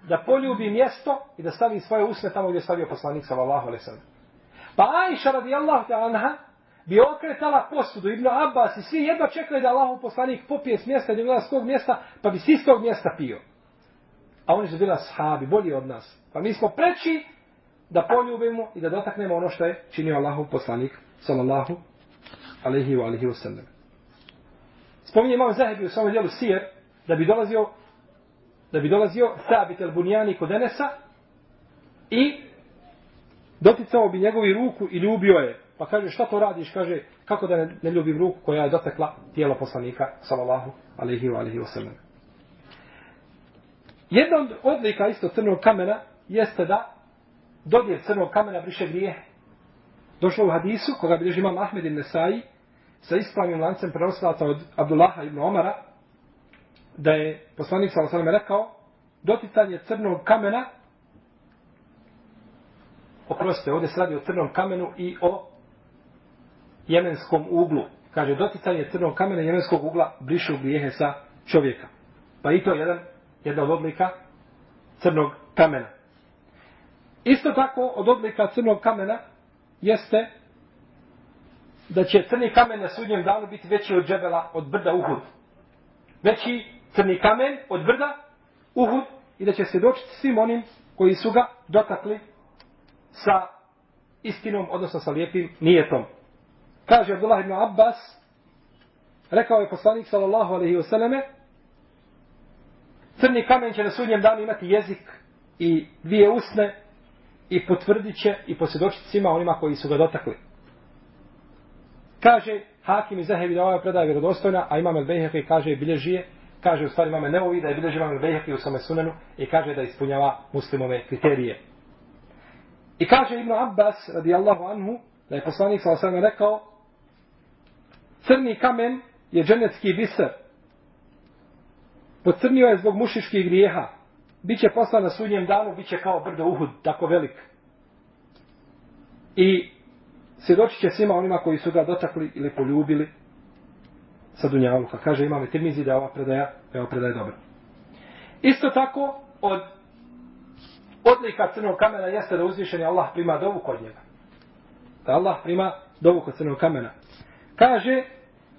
da poljubi mjesto i da stavi svoje usne tamo gdje je stavio poslanik sallallahu Allahu alaihi Pa Aisha radijallahu ta'ala anha bi okretala posudu Ibn Abbas i svi jedva čekali da Allahov poslanik popije s mjesta gdje gleda s tog mjesta, pa bi s istog mjesta pio. A oni su bila sahabi, bolji od nas. Pa mi smo preći da poljubimo i da dotaknemo ono što je činio Allahov poslanik, sallallahu alaihi wa alaihi wa sallam. Spominje imam Zahebi u svom dijelu Sijer, da bi dolazio da bi dolazio Sabit el Bunjani kod Enesa i doticao bi njegovi ruku i ljubio je. Pa kaže, šta to radiš? Kaže, kako da ne, ne ljubim ruku koja je dotekla tijelo poslanika, sallallahu alaihi wa alaihi wa sallam. Jedna od odlika isto crnog kamena jeste da dodje crnog kamena briše grije. Došlo u hadisu, koga bilježi imam Ahmed ibn Nesai, sa ispravnim lancem prenoslaca od Abdullaha ibn Omara, da je poslanik sallallahu alaihi rekao, doticanje crnog kamena oprostite, ovdje se radi o crnom kamenu i o jemenskom uglu. Kaže, doticanje crnog kamena i jemenskog ugla brišu grijehe sa čovjeka. Pa i to je jedan, jedna od odlika crnog kamena. Isto tako, od odlika crnog kamena jeste da će crni kamen na sudnjem danu biti veći od džebela, od brda Uhud. Veći crni kamen od brda Uhud i da će se dočiti svim onim koji su ga dotakli sa istinom, odnosno sa lijepim nijetom. Kaže Abdullah ibn Abbas, rekao je poslanik sallallahu alaihi wasallame, crni kamen će na sudnjem danu imati jezik i dvije usne i potvrdit će i posvjedočiti svima onima koji su ga dotakli. Kaže Hakim i Zahevi da ova predaja je vjerodostojna, a imam El kaže bilježije, kaže u stvari imame Neovi da je bilježi imam El u svome sunenu i kaže da ispunjava muslimove kriterije. I kaže Ibn Abbas, radijallahu anhu, da je poslanik sa osvrame rekao, crni kamen je dženecki biser. Pocrnio je zbog mušiških grijeha. Biće poslan na sudnjem danu, biće kao brdo Uhud, tako velik. I svjedočit će svima onima koji su ga dotakli ili poljubili sa Dunjaluka. Kaže imam Tirmizi da je ova predaja, da je ova predaja dobra. Isto tako, od odlika crnog kamena jeste da uzvišeni Allah prima dovu kod njega. Da Allah prima dovu kod crnog kamena. Kaže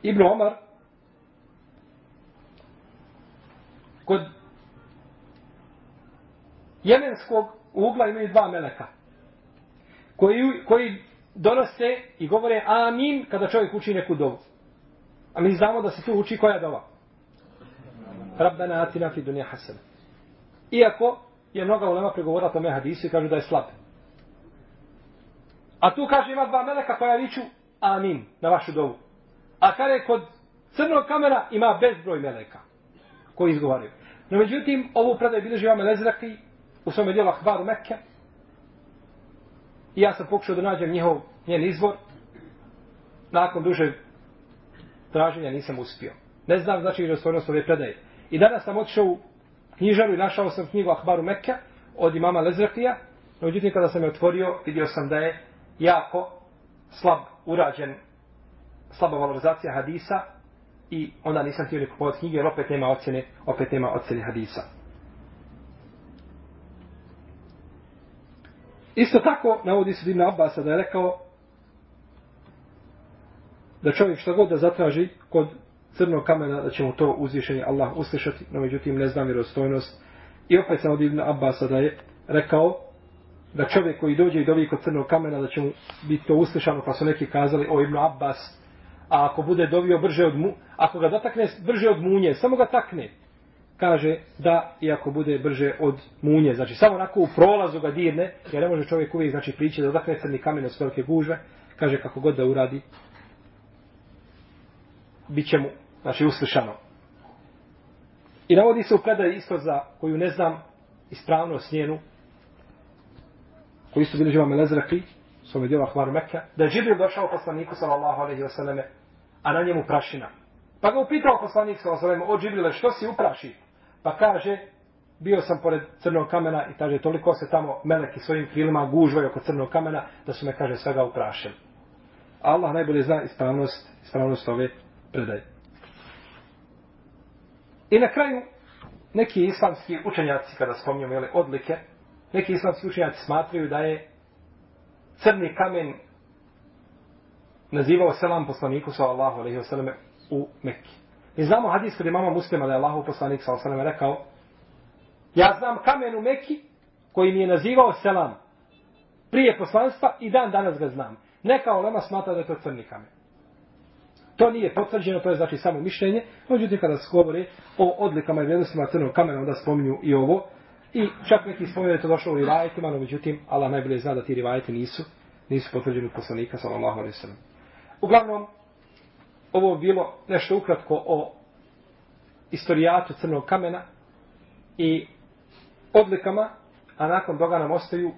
Ibn Omar kod jemenskog ugla imaju dva meleka koji, koji donose i govore amin kada čovjek uči neku dovu. A mi znamo da se tu uči koja dova. Rabbena atina fi dunja hasana. Iako je mnoga ulema pregovorila tome hadisu i kažu da je slab. A tu kaže ima dva meleka koja viču amin na vašu dovu. A kada je kod crnog kamera ima bezbroj meleka koji izgovaraju. No međutim, ovu predaj bilježi vam Lezraki u svome dijelu Ahbaru Mekke. I ja sam pokušao da nađem njihov, njen izvor. Nakon duže traženja nisam uspio. Ne znam znači vjerojatnost ove predaje. I danas sam otišao u knjižaru i našao sam knjigu Ahbaru Mekke od imama Lezrakija. No međutim, kada sam je otvorio, vidio sam da je jako slab urađen, slaba valorizacija hadisa i onda nisam htio ni kupovati knjige, jer opet nema ocjene, opet nema ocjene hadisa. Isto tako, navodi se Ibn Abbas da je rekao da čovjek što god da zatraži kod crnog kamena, da će mu to uzvišenje Allah uslišati, no međutim ne znam vjerostojnost. I opet sam od Ibn Abbasa da je rekao da čovjek koji dođe i dovi kod crnog kamena, da će mu biti to uslišano, pa su neki kazali o Ibn Abbas, a ako bude dovio brže od mu, ako ga dotakne brže od munje, samo ga takne, kaže da i ako bude brže od munje, znači samo onako u prolazu ga dirne, jer ne može čovjek uvijek znači prići da dotakne crni kamen od velike gužve, kaže kako god da uradi, bit će mu, znači uslišano. I navodi se u predaj isto za koju ne znam ispravnost njenu, koji su bili živa Melezraki, svome djela Hvaru Mekke, da je Džibril došao poslaniku sallallahu alaihi wasallam, a na njemu prašina. Pa ga upitao poslanik sallallahu alaihi wasallam, o Džibrile, što si upraši? Pa kaže, bio sam pored crnog kamena i kaže, toliko se tamo meleki svojim krilima gužvaju oko crnog kamena, da su me, kaže, svega uprašili. Allah najbolje zna ispravnost, ispravnost ove predaje. I na kraju, neki islamski učenjaci, kada spominjamo jele, odlike, neki islamski učenjaci smatraju da je crni kamen nazivao selam poslaniku sallallahu alejhi ve selleme u Mekki. Mi znamo hadis kod imama muslima da je Allahu poslanik sallallahu alejhi ve rekao Ja znam kamen u Mekki koji mi je nazivao selam prije poslanstva i dan danas ga znam. Neka olema smatra da je to crni kamen. To nije potvrđeno, to je znači samo mišljenje. Međutim, kada se govori o odlikama i vrijednostima crnog kamena, onda spominju i ovo. I čak neki spominju da je to došlo u rivajetima, no međutim, Allah najbolje zna da ti rivajeti nisu, nisu potvrđeni od poslanika, sallallahu alaihi sallam. Uglavnom, ovo bilo nešto ukratko o istorijatu crnog kamena i odlikama, a nakon toga nam ostaju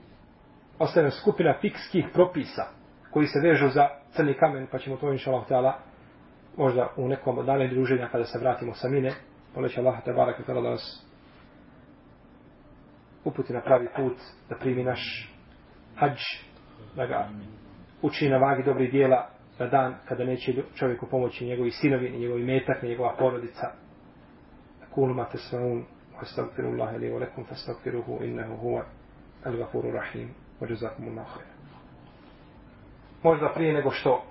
ostaje skupina fikskih propisa koji se vežu za crni kamen, pa ćemo to inša Allah možda u nekom od dane druženja kada se vratimo sa mine, moleći Allah te barak da nas uputi na pravi put, da primi naš hađ, da ga uči na vagi dobrih dijela na dan kada neće čovjeku pomoći njegovi sinovi, ni njegovi metak, ni njegova porodica. Kulu ma te smaun, واستغفر الله لي ولكم فاستغفروه إنه هو الغفور الرحيم وجزاكم الله خير možda prije nego što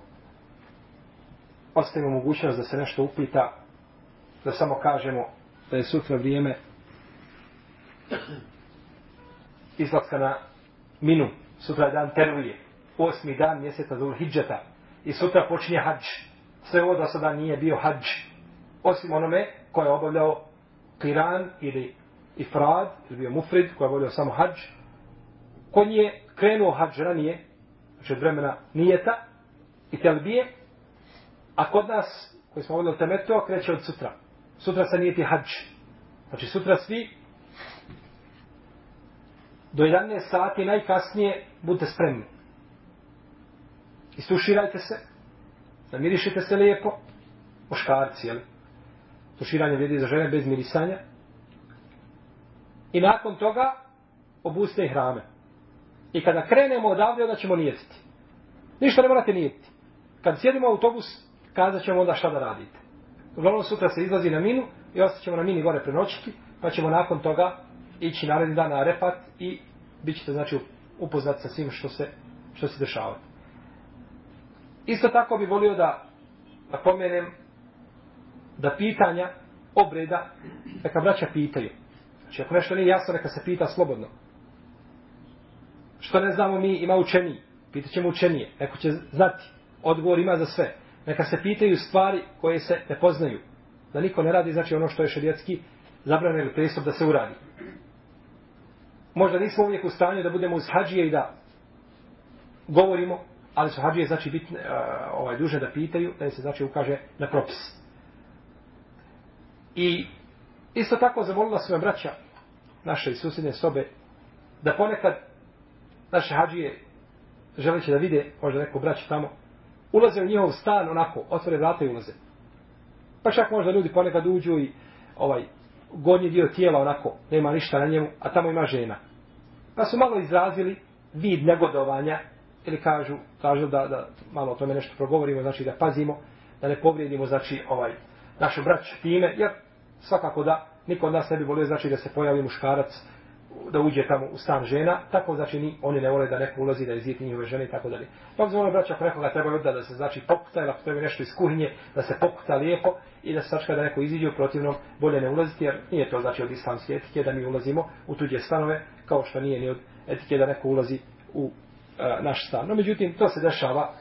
Pa ostavimo mogućnost da se nešto upita da samo kažemo da je sutra vrijeme izlaska na minu. Sutra je dan teruje, osmi dan mjeseca Zul Hidžeta i sutra počinje hađ. Sve ovo do sada nije bio hađ osim onome koje je obavljao Kiran ili Ifrad, ili bio Mufrid, koji je obavljao samo hađ, ko nije krenuo hađ ranije, znači od vremena nijeta i telbije, a kod nas, koji smo volili temeto, kreće od sutra. Sutra se nijeti hađ. Znači sutra svi do 11 sati najkasnije budite spremni. Istuširajte se, zamirišite se lijepo, muškarci, jel? tuširanje vrijedi za žene bez mirisanja. I nakon toga obuste hrame. I kada krenemo odavde, onda ćemo nijetiti. Ništa ne morate nijetiti. Kad sjedimo u autobus, kazat ćemo onda šta da radite. Uglavnom sutra se izlazi na minu i ostaćemo na mini gore prenoćiti, pa ćemo nakon toga ići naredni dan na repat i bit ćete znači upoznati sa svim što se, što se dešava. Isto tako bi volio da napomenem da pitanja obreda neka braća pitaju. Znači, ako nešto nije jasno, neka se pita slobodno. Što ne znamo mi, ima učeniji. Pitat ćemo učenije. Neko će znati. Odgovor ima za sve. Neka se pitaju stvari koje se ne poznaju. Da niko ne radi, znači ono što je šerijetski zabranjeno ili pristup da se uradi. možda nismo uvijek u stanju da budemo uz hađije i da govorimo, ali su hađije znači bitne, ovaj, duže da pitaju, da im se znači ukaže na propis. I isto tako zamolila su me braća naše i susjedne sobe da ponekad naše hađije želeći da vide možda neko braće tamo ulaze u njihov stan onako, otvore vrata i ulaze. Pa čak možda ljudi ponekad uđu i ovaj gornji dio tijela onako, nema ništa na njemu, a tamo ima žena. Pa su malo izrazili vid negodovanja ili kažu, kažu da, da malo o tome nešto progovorimo, znači da pazimo, da ne povrijedimo znači ovaj našu braću time, jer svakako da niko od nas ne bi volio znači da se pojavi muškarac da uđe tamo u stan žena, tako znači ni, oni ne vole da neko ulazi da izvijeti njihove žene i tako dalje. Pa zvono braća ako nekoga treba da, da se znači pokuta ili ako treba nešto iz kuhinje, da se pokuta lijepo i da se sačka da neko iziđe u protivnom bolje ne ulaziti jer nije to znači od islamske etike da mi ulazimo u tuđe stanove kao što nije ni od etike da neko ulazi u a, naš stan. No međutim to se dešava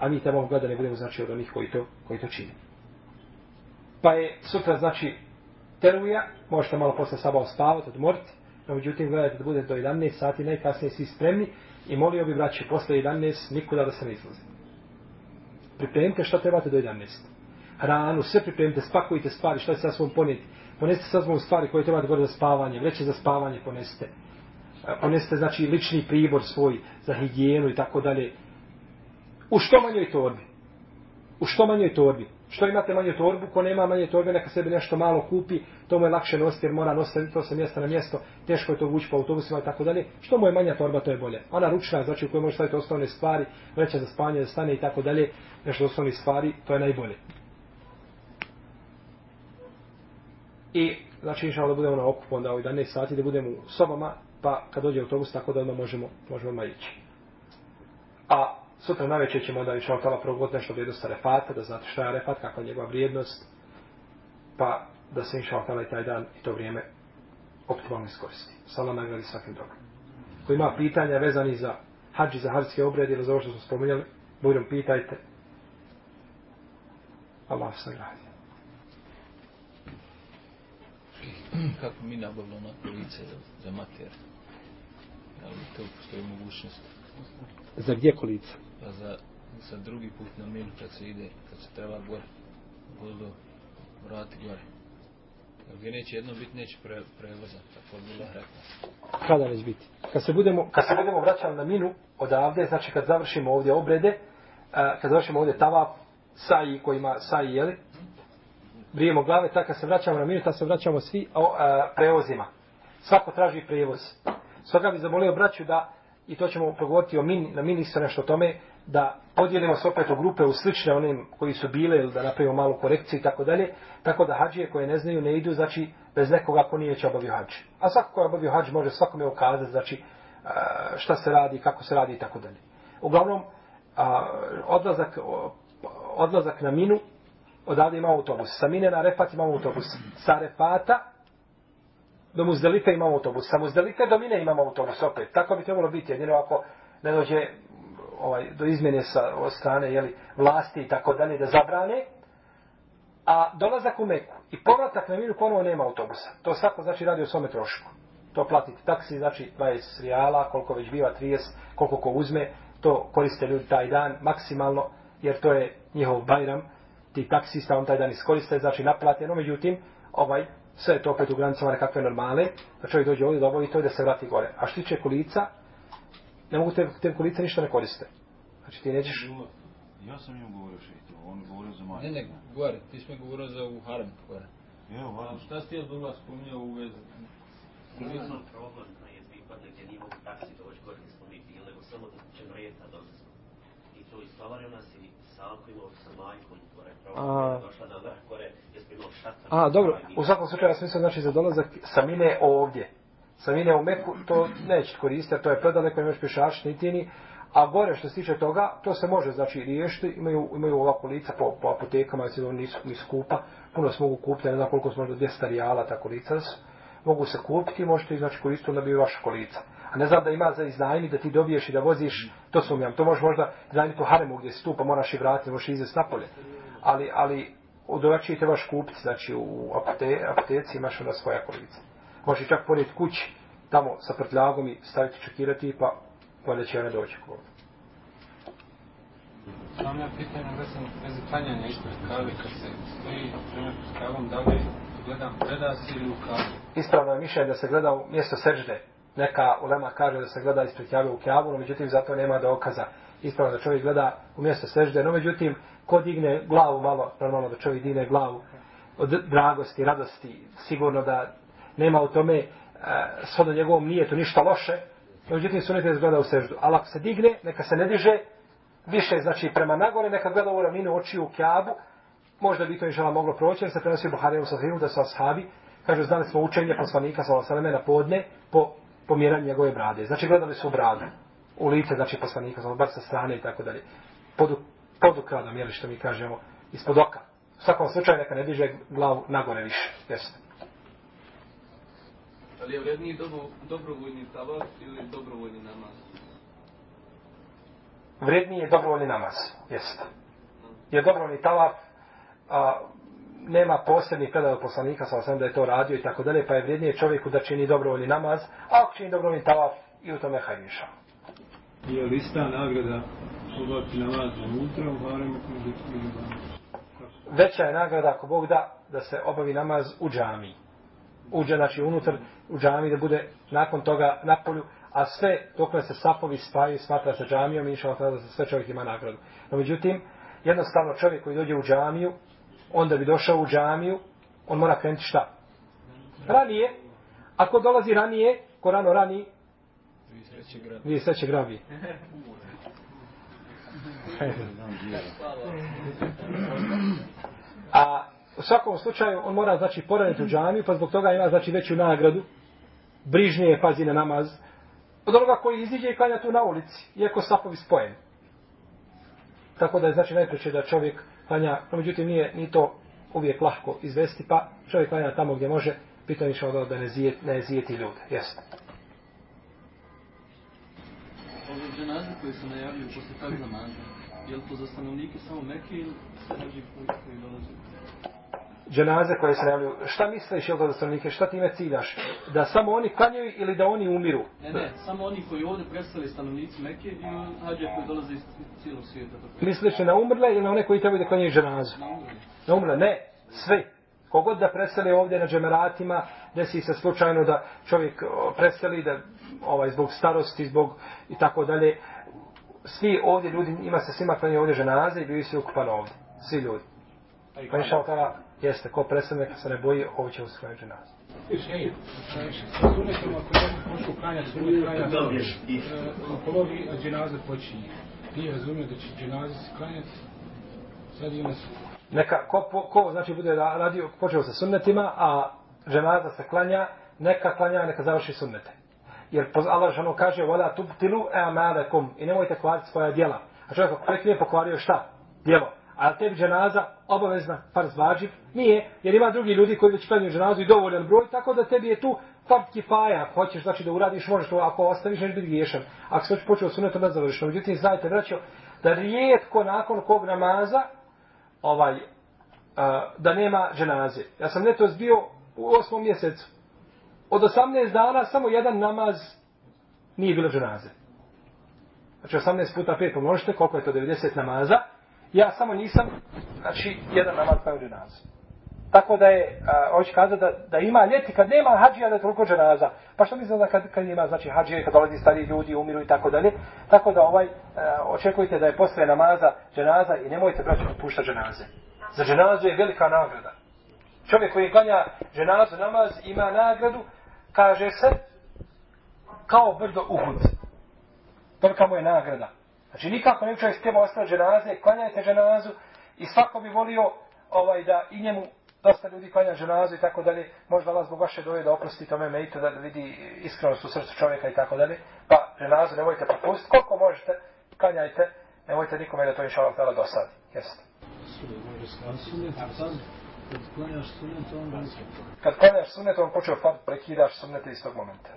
a mi tamo gleda ne budemo znači od onih koji to, koji to čini. Pa je sutra znači teruja, možete malo posle sabao spavati, odmoriti, no međutim gledajte da bude do 11 sati, najkasnije svi spremni i molio bi braće posle 11 nikuda da se ne izlazi. Pripremite što trebate do 11. Hranu, sve pripremite, spakujte stvari, što se sa svom ponijeti. Ponesite sa svom stvari koje trebate gore za spavanje, vreće za spavanje ponesite. E, ponesite, znači, lični pribor svoj za higijenu i tako dalje. U što manjoj torbi. U što manjoj torbi. Što imate manje torbu, ko nema manje torbe, neka sebi nešto malo kupi, to mu je lakše nositi jer mora nositi to sa mjesta na mjesto, teško je to vući po autobusima i tako dalje. Što mu je manja torba, to je bolje. Ona ručna, znači u kojoj može staviti osnovne stvari, veća za spanje, za stane i tako dalje, nešto osnovne stvari, to je najbolje. I, znači, inšao da budemo na okupu onda u 11 sati, da budemo u sobama, pa kad dođe autobus, tako da onda možemo, možemo odmah ići. A Sutra na večer ćemo da inšao tala progot nešto vrijednost refata, da znate šta je refat, kakva je njegova vrijednost, pa da se inšao tala i taj dan i to vrijeme optimalno iskoristi. Salam nagradi svakim dobrom. Ko ima pitanja vezani za hađi, za hađske obrede ili za ovo što smo spominjali, budem pitajte. Allah se nagradi. Kako mi nabavljamo na lice za, za mater? Ali to postoji mogućnost. Za gdje kolica? Pa za, za drugi put na minu kad se ide, kad se treba gore, vodu vrati gore. Kad gdje neće jedno biti, neće pre, prevozan, tako bi bilo rekla. Kada već biti? Kad se budemo, kad se budemo vraćali na minu odavde, znači kad završimo ovdje obrede, a, kad završimo ovdje tava, saji kojima saji, jeli? Brijemo glave, tako kad se vraćamo na minu, tako se vraćamo svi o, a, prevozima. Svako traži prevoz. Svaka bi zamolio braću da i to ćemo progovoriti o mini, na mini se nešto o tome, da podijelimo se opet u grupe u slične onim koji su bile ili da napravimo malu korekciju i tako dalje, tako da hađije koje ne znaju ne idu, znači bez nekoga ko nije će obavio hađ. A svako ko je obavio hađ može svakome ukazati, znači šta se radi, kako se radi i tako dalje. Uglavnom, odlazak, odlazak na minu, odavde ima autobus. Sa mine na refat imamo autobus. Sa refata do Muzdalife imamo autobus. Sa Muzdalife do Mine imamo autobus opet. Tako bi trebalo biti. Jedino ako ne dođe ovaj, do izmjene sa od strane jeli, vlasti i tako dalje da zabrane. A dolazak u Meku i povratak na Minu ponovo nema autobusa. To svako znači radi o svome trošku. To platiti taksi, znači 20 rijala, koliko već biva 30, koliko ko uzme, to koriste ljudi taj dan maksimalno, jer to je njihov bajram, ti taksista on taj dan iskoriste, znači naplate, no međutim, ovaj, sve je to opet u granicama nekakve normale, da čovjek dođe ovdje, dobavi to i da se vrati gore. A što tiče kolica, ne mogu te, te kolice ništa ne koriste. Znači ti nećeš... Ja sam im govorio šeito, on govorio za manje. Ne, ne, gore, ti smo govorio za u Harem, gore. Evo, A šta si od druga spominjao u vezi? Nisam problem na Jezbipade gdje nije mogu taksi doći gore gdje smo mi bili, nego samo do Čevreta dolazimo. I to istovario nas i Salko imao sa majkom gore, došla na vrh gore, gdje smo imali šatar. A, dobro, u svakom slučaju ja sam mislio znači za dolazak sa mine ovdje. Sa mine u Meku, to neće koristiti, to je predaleko, imaš pješač, nitini, a gore što se tiče toga, to se može znači riješiti, imaju, imaju ovako lica po, po apotekama, znači nisu, ni skupa, puno se mogu kupiti, ne znam koliko su možda 200 rijala, tako lica su, mogu se kupiti, možete ih znači koristiti, onda bi vaša kolica. A ne znam da ima za iznajmi da ti dobiješ i da voziš, to sumnjam, to možeš možda iznajmiti u haremu gdje si tu, pa moraš i vratiti, možeš izvesti napolje. Ali, ali drugačije trebaš kupiti, znači u apoteci apteci imaš onda svoja kolica. Možeš čak ponijeti kući tamo sa prtljagom i staviti čekirati pa valjda će ona doći kod. Imam ja pitanje vezano vezi klanjanja ispred kave kad se stoji primjer s kavom, da li gledam predas ili u kavu? Ispravno je mišljenje da se gleda u mjesto sežde. Neka ulema kaže da se gleda ispred kave u kjavu, no međutim zato nema dokaza. Ispravno da čovjek gleda u mjesto sežde, no međutim ko digne glavu malo, normalno da čovjek digne glavu od dragosti, radosti, sigurno da nema u tome e, shodno njegovom nije to ništa loše, no međutim sunet je gleda u seždu. Ali ako se digne, neka se ne diže, više, znači prema nagore, neka gleda u ravninu očiju u kjabu, možda bi to inšala moglo proći, jer se prenosi u Buharijevu sa da su ashabi, kažu, znali smo učenje poslanika sa Osaleme na podne po pomjeranju njegove brade. Znači, gledali su u bradu, u lice, znači, poslanika, znači, bar sa strane i tako dalje. Pod, pod ukradom, jeli što mi kažemo, ispod oka. U svakom slučaju, neka ne diže glavu nagore više. Jeste. Ali je vredniji dobro, dobrovoljni tabak ili dobrovoljni namaz? Vredniji je dobrovoljni namaz. Jeste. Je dobrovoljni tavaf, a, nema posebnih predaja od poslanika, sa osam da je to radio i tako dalje, pa je vrijednije čovjeku da čini dobrovoljni namaz, a ako čini dobrovoljni tavaf, i u tome hajniša. Je li ista nagrada obaviti namaz unutra u haremu ili Veća je nagrada ako Bog da, da se obavi namaz u džamiji. Uđe, znači unutar u džamiji da bude nakon toga na polju, a sve dok se sapovi spaju smatra se džamijom i inšalno da se sve čovjek ima nagradu. No međutim, jednostavno čovjek koji dođe u džamiju, onda bi došao u džamiju, on mora krenuti šta? Ranije. Ako dolazi ranije, ko rano rani, vi sreće grabi. A u svakom slučaju on mora znači poraditi u džamiju, pa zbog toga ima znači veću nagradu. Brižnije pazi na namaz. Od onoga koji iziđe i klanja tu na ulici, iako sapovi spojeni. Tako da je znači najpreće da čovjek klanja, no međutim nije ni to uvijek lahko izvesti, pa čovjek klanja tamo gdje može, pitanje je da ne, zijet, ne zijeti ljude. Jeste. Ove dženaze koje se najavljuju posle tog namaza, je li to za stanovnike samo Mekke ili se hađi koji, koji dolaze? Dženaze koje se najavljuju, šta misliš je li to za stanovnike, šta ti ime ciljaš? Da samo oni klanjaju ili da oni umiru? Ne, ne, samo oni koji ovdje predstavili stanovnici Mekke i hađe koji dolaze iz cijelog svijeta. Misliš na umrle ili na one koji trebaju da klanjaju dženazu? Na umrle. Na umrle, ne, svi. Kogod da preseli ovdje na džemeratima, desi se slučajno da čovjek preseli da ovaj zbog starosti, zbog i tako dalje. Svi ovdje ljudi, ima se svima klanje ovdje ženaze i bili su ukupani ovdje. Svi ljudi. Pa inša Allah, jeste, ko preseli neka se ne boji, ovo će usklanjati ženaze. Šejid, sa sunetom ako neko pošao klanjati sunet, klanja u polovi dženaze počinje. Nije razumio da će dženaze se klanjati, sad ima su neka, ko, ko, znači bude radio, počeo sa sunnetima, a dženaza se klanja, neka klanja, neka završi sunnete. Jer Allah žano kaže, vola tubtilu e'amalekum, i nemojte kvariti svoja djela. A čovjek ako preknije pokvario šta? Djelo. A tebi dženaza obavezna, farz vađib, nije, jer ima drugi ljudi koji već klanjuju dženazu i dovoljan broj, tako da tebi je tu fard kifaja, ako hoćeš, znači da uradiš, možeš to, ako ostaviš, neće biti griješan. Ako se već počeo sunnetom, da završeno. Međutim, znajte, braćo, da rijetko nakon kog namaza, ovaj, a, da nema dženaze. Ja sam neto bio u osmom mjesecu. Od 18 dana samo jedan namaz nije bilo dženaze. Znači 18 puta 5 pomnožite, koliko je to 90 namaza. Ja samo nisam, znači, jedan namaz kao dženaza. Tako da je, a, hoće kazati da, da ima ljeti, kad nema hađija da je toliko dženaza. Pa što mislim da kad, kad ima, znači, hađije, kad dolazi stari ljudi, umiru i tako dalje. Tako da ovaj, a, očekujte da je posle namaza dženaza i nemojte braći puštati dženaze. Za dženazu je velika nagrada. Čovjek koji klanja dženazu namaz ima nagradu, kaže se, kao brdo uhud. Tolika mu je nagrada. Znači nikako ne čovjek treba ostaviti dženaze, klanjajte dženazu i svako bi volio ovaj, da i njemu dosta ljudi klanja dženazu i tako dalje. Možda vas zbog vaše doje da oprosti tome mejtu, da vidi iskrenost u srcu čovjeka i tako dalje. Pa dženazu nemojte propustiti. Koliko možete, klanjajte. Nemojte nikome da to inša Allah dosadi. Jeste. Kad klanjaš sunet, on počeo fard, prekidaš sunete iz tog momenta.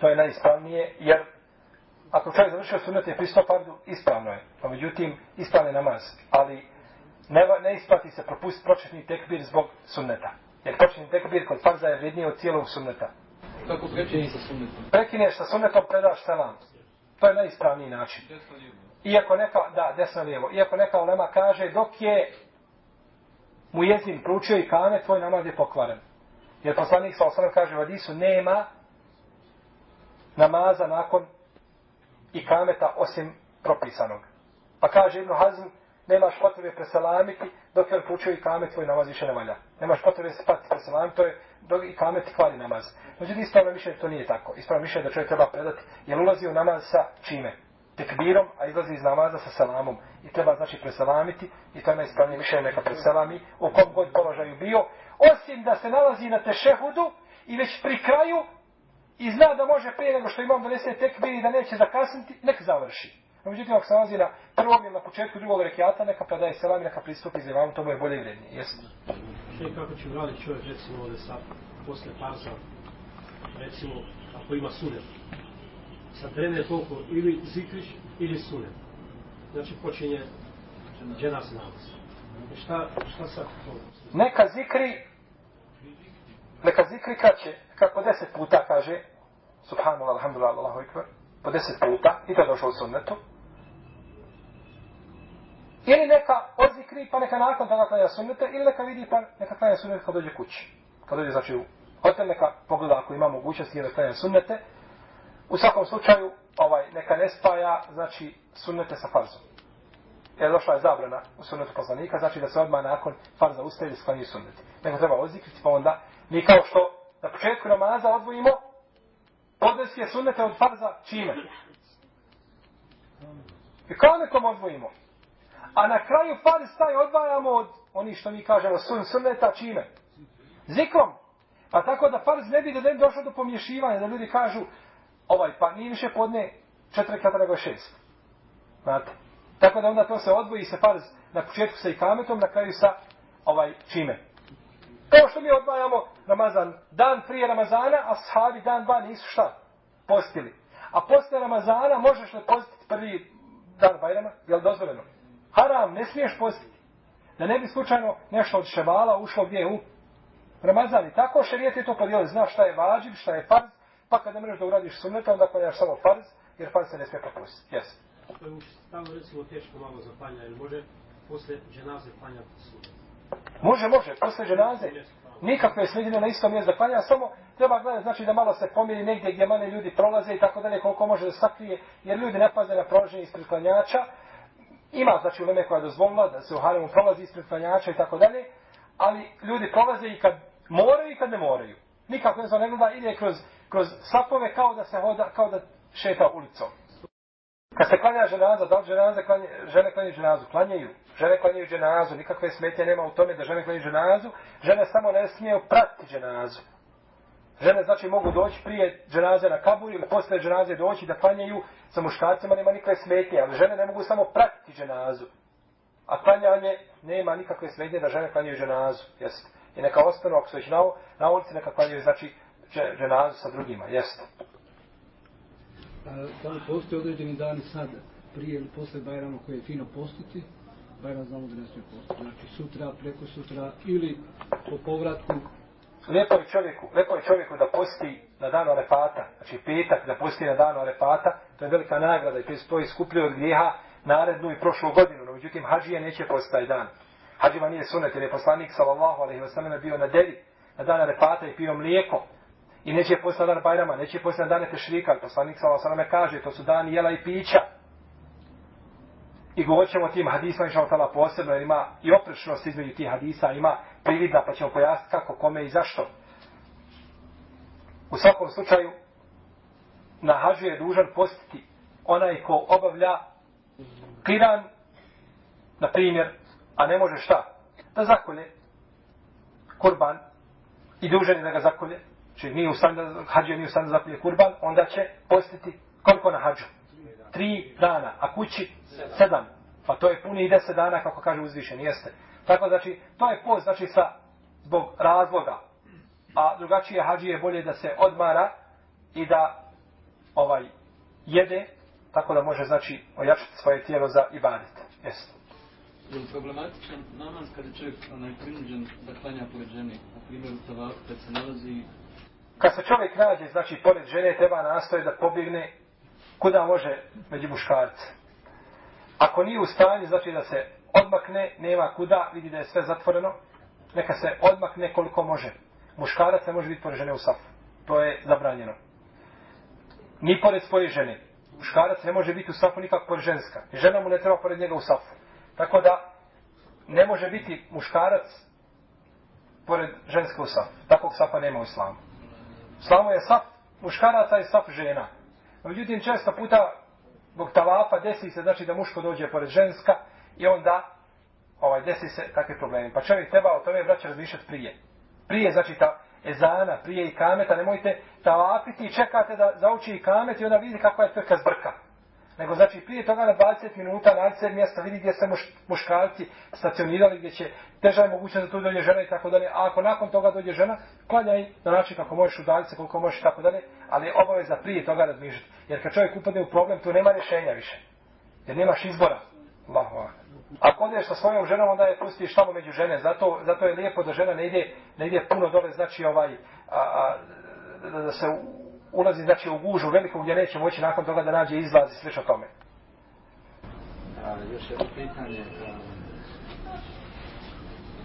To je najispravnije, jer ako čovjek završio sunet i pristo fardu, ispravno je. No, međutim, ispravni namaz. Ali ne, ne isplati se propustiti početni tekbir zbog sunneta. Jer početni tekbir kod farza je vredniji od cijelog sunneta. Kako prekineš sa sunnetom? Prekineš sa sunnetom, predaš selam. To je najispravniji način. Iako neka, da, desno lijevo, iako neka ulema kaže, dok je mu jezin pručio i kame, tvoj namaz je pokvaren. Jer poslanik sa osam kaže u Hadisu, nema namaza nakon i kameta osim propisanog. Pa kaže Ibn Hazm, nemaš potrebe preselamiti, dok je on i kamet, tvoj namaz više ne valja. Nemaš potrebe se pati preselamiti, to je dok i kamet kvali namaz. Međutim, ispravno mišljenje to nije tako. Ispravno mišljenje da čovjek treba predati, jer ulazi u namaz sa čime? tekbirom, a izlazi iz namaza sa selamom. I treba znači preselamiti, i to je najispravnije mišljenje neka preselami, u kom god položaju bio, osim da se nalazi na tešehudu i već pri kraju i zna da može prije nego što imam donese tekbir i da neće zakasniti, nek završi. No, međutim, ako se nalazi na prvom ili na početku drugog rekiata, neka predaje selam i neka pristupi za imam, to mu je bolje vrednije. Jesi? Što kako će uraditi čovjek, recimo, ovdje sad, posle parza, recimo, ako ima sunet, sad trene toliko ili zikriš ili sunet. Znači počinje dženas namaz. Šta, šta sad? Neka zikri, neka zikri kad po kako deset puta kaže, subhanallah, alhamdulillah, allahu ekber, po deset puta, i to je došlo u sunnetu. Ili neka odzikri, pa neka nakon toga klanja sunnete, ili neka vidi, pa neka klanja sunnete kad dođe kući. Kad dođe, znači, u hotel, neka pogleda ako ima mogućnosti da klanja sunnete, U svakom slučaju, ovaj, neka ne spaja, znači, sunnete sa farzom. Jer došla je zabrana u sunnetu poslanika, znači da se odmah nakon farza ustaje i sklanji sunneti. Nego treba ozikriti, pa onda mi kao što na početku namaza odvojimo podneske sunnete od farza čime? I kao nekom odvojimo. A na kraju farz taj odvajamo od oni što mi kažemo sun sunneta čime? Zikrom. Pa tako da farz ne bi da ne došlo do pomješivanja, da ljudi kažu ovaj, pa nije više podne četiri kata nego šest. Znate? Tako da onda to se odvoji se farz na početku sa ikametom, na kraju sa ovaj čime. Kao što mi odvajamo Ramazan, dan prije Ramazana, a sahabi dan dva nisu šta? Postili. A posle Ramazana možeš li postiti prvi dan Bajrama? Je li dozvoljeno? Haram, ne smiješ postiti. Da ne bi slučajno nešto od ševala ušlo gdje je u Ramazan. I tako šerijet je to podijeli. Znaš šta je vađiv, šta je farz, Pa kada ne možeš da uradiš sunneta, onda klanjaš samo farz, jer farz se ne smije propustiti. Jes. To je stavno recimo teško malo za klanja, ili može posle dženaze klanjati sunnet? Može, može, posle dženaze. Nikakve sredine na istom mjestu da klanja, samo treba gledati, znači da malo se pomiri negdje gdje manje ljudi prolaze i tako dalje, koliko može da sakrije, jer ljudi ne paze na prolaženje ispred klanjača. Ima, znači, u koja je dozvolila da se u haremu prolazi ispred klanjača i tako dalje, ali ljudi prolaze i kad moraju i kad ne moraju. Nikako ne znam, ne gleda, ide kroz kroz sapove kao da se hoda, kao da šeta ulicom. Kad se klanja ženaza, da li ženaza klanje, žene klanjaju ženazu? Klanjaju. Žene klanjaju ženazu, nikakve smetje nema u tome da žene klanjaju ženazu. Žene samo ne smiju pratiti ženazu. Žene znači mogu doći prije ženaze na kabur ili posle ženaze doći da klanjaju sa muškarcima, nema nikakve smetnje, ali žene ne mogu samo pratiti ženazu. A klanjanje nema nikakve smetnje da žene klanjaju ženazu. Jeste. I neka ostanu, ako su već na, na ulici, neka klanjaju, znači, dženazu sa drugima, jeste. Da li postoje određeni dani sad, prije ili posle Bajrama koje je fino postiti, Bajram znamo da ne smije postiti, znači sutra, preko sutra ili po povratku. Lepo je čovjeku, lepo je čovjeku da posti na danu arefata, znači petak da posti na danu arefata, to je velika nagrada i to je skuplio od grijeha narednu i prošlu godinu, no međutim hađije neće postaj dan. Hađima nije sunet jer je poslanik sallallahu alaihi wa sallam bio na deli na dan arefata i pio mlijeko. I neće postati dan Bajrama, neće postati dan Tešrika, poslanik sa Osaname kaže, to su dani jela i pića. I govorit ćemo tim hadisama, inša Allah posebno, jer ima i oprečnost između tih hadisa, ima prividna, pa ćemo pojasniti kako, kome i zašto. U svakom slučaju, na hađu je dužan postiti onaj ko obavlja kiran, na primjer, a ne može šta? Da zakolje kurban i dužan je da ga zakolje, Či nije u stanju da hađe nije u stanju zapije kurban, onda će postiti koliko na hađu? Tri dana, a kući sedam. Pa to je puni i deset dana, kako kaže uzvišen, jeste. Tako znači, to je post, znači sa, zbog razloga. A drugačije hađi je bolje da se odmara i da ovaj jede, tako da može, znači, ojačati svoje tijelo za ibadet. Jeste. Je li problematičan namaz kada čovjek onaj prinuđen da klanja pored žene? Na primjer, u tavaku, kad se nalazi kad se čovjek nađe, znači, pored žene, treba nastoje da pobjegne kuda može među muškarce. Ako nije u stanju, znači da se odmakne, nema kuda, vidi da je sve zatvoreno, neka se odmakne koliko može. Muškarac ne može biti pored žene u safu. To je zabranjeno. Ni pored svoje žene. Muškarac ne može biti u safu nikak pored ženska. Žena mu ne treba pored njega u safu. Tako da ne može biti muškarac pored ženske u safu. Takvog safa nema u islamu. Samo je saf muškaraca i saf žena. Međutim, često puta zbog tavafa desi se znači da muško dođe pored ženska i onda ovaj desi se takve probleme. Pa čovjek treba o tome vraća razmišljati prije. Prije znači ta ezana, prije i kameta, nemojte tavafiti i čekate da zauči i kamet i onda vidi kakva je trka zbrka. Nego znači prije toga na 20 minuta na 20 mjesta vidi gdje se muš, muškarci stacionirali, gdje će teža je mogućnost da tu dođe žena i tako dalje. A ako nakon toga dođe žena, klanjaj na način kako možeš udaljiti se, koliko možeš i tako dalje, ali je obaveza prije toga razmišljati. Jer kad čovjek upadne u problem, tu nema rješenja više. Jer nemaš izbora. Allahu. Ako odeš sa svojom ženom, onda je pustiš tamo među žene. Zato, zato je lijepo da žena ne ide, ne ide puno dole, znači ovaj, a, a, da, da se ulazi znači u gužu veliku gdje neće moći nakon toga da nađe izlaz i slično tome. A, još jedno pitanje. A,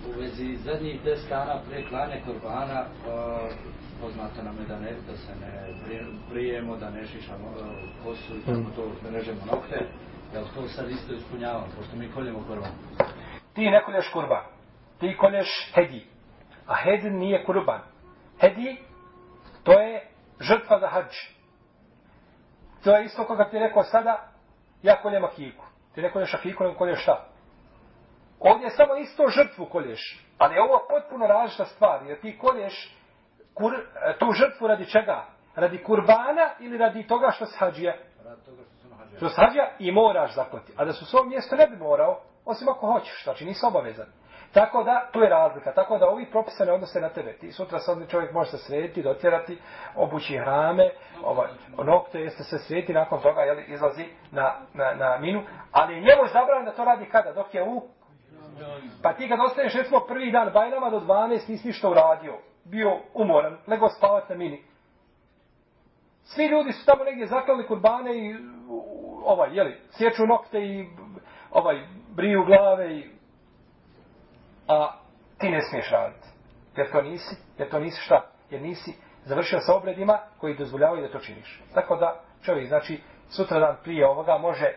u vezi zadnjih deset dana prije klanje korbana, a, poznato nam je da, ne, da se ne brijemo, da ne šišamo kosu i tako Mm. to, da ne režemo nokte. Jel to sad isto ispunjavamo, pošto mi koljemo korban? Ti ne kolješ kurban. Ti kolješ hedi. A hedi nije kurban. Hedi, to je žrtva za hađ. To je isto koga ti je rekao sada, ja koljem akiku. Ti ne kolješ akiku, nego kolješ šta? Ovdje samo isto žrtvu kolješ. Ali je ovo potpuno različita stvar. Jer ti kolješ kur, tu žrtvu radi čega? Radi kurbana ili radi toga što se hađija? Rad toga što na hađe. Što se hađija i moraš zaklati. A da su svom mjestu ne bi morao, osim ako hoćeš. Znači nisi obavezan. Tako da, tu je razlika. Tako da ovi propise ne odnose na tebe. Ti sutra sad čovjek može se srediti, dotjerati, obući hrame, ovaj, nokte jeste se srediti, nakon toga jeli, izlazi na, na, na minu. Ali je njemu zabranjeno da to radi kada? Dok je u... Pa ti kad ostaneš recimo prvi dan Bajrama do 12 nisi ništa uradio. Bio umoran, nego spavat na mini. Svi ljudi su tamo negdje zaklali kurbane i ovaj, jeli, sječu nokte i ovaj, briju glave i a ti ne smiješ raditi. Jer to nisi, jer to nisi šta? Jer nisi završio sa obredima koji dozvoljavaju da to činiš. Tako da čovjek, znači, sutra dan prije ovoga može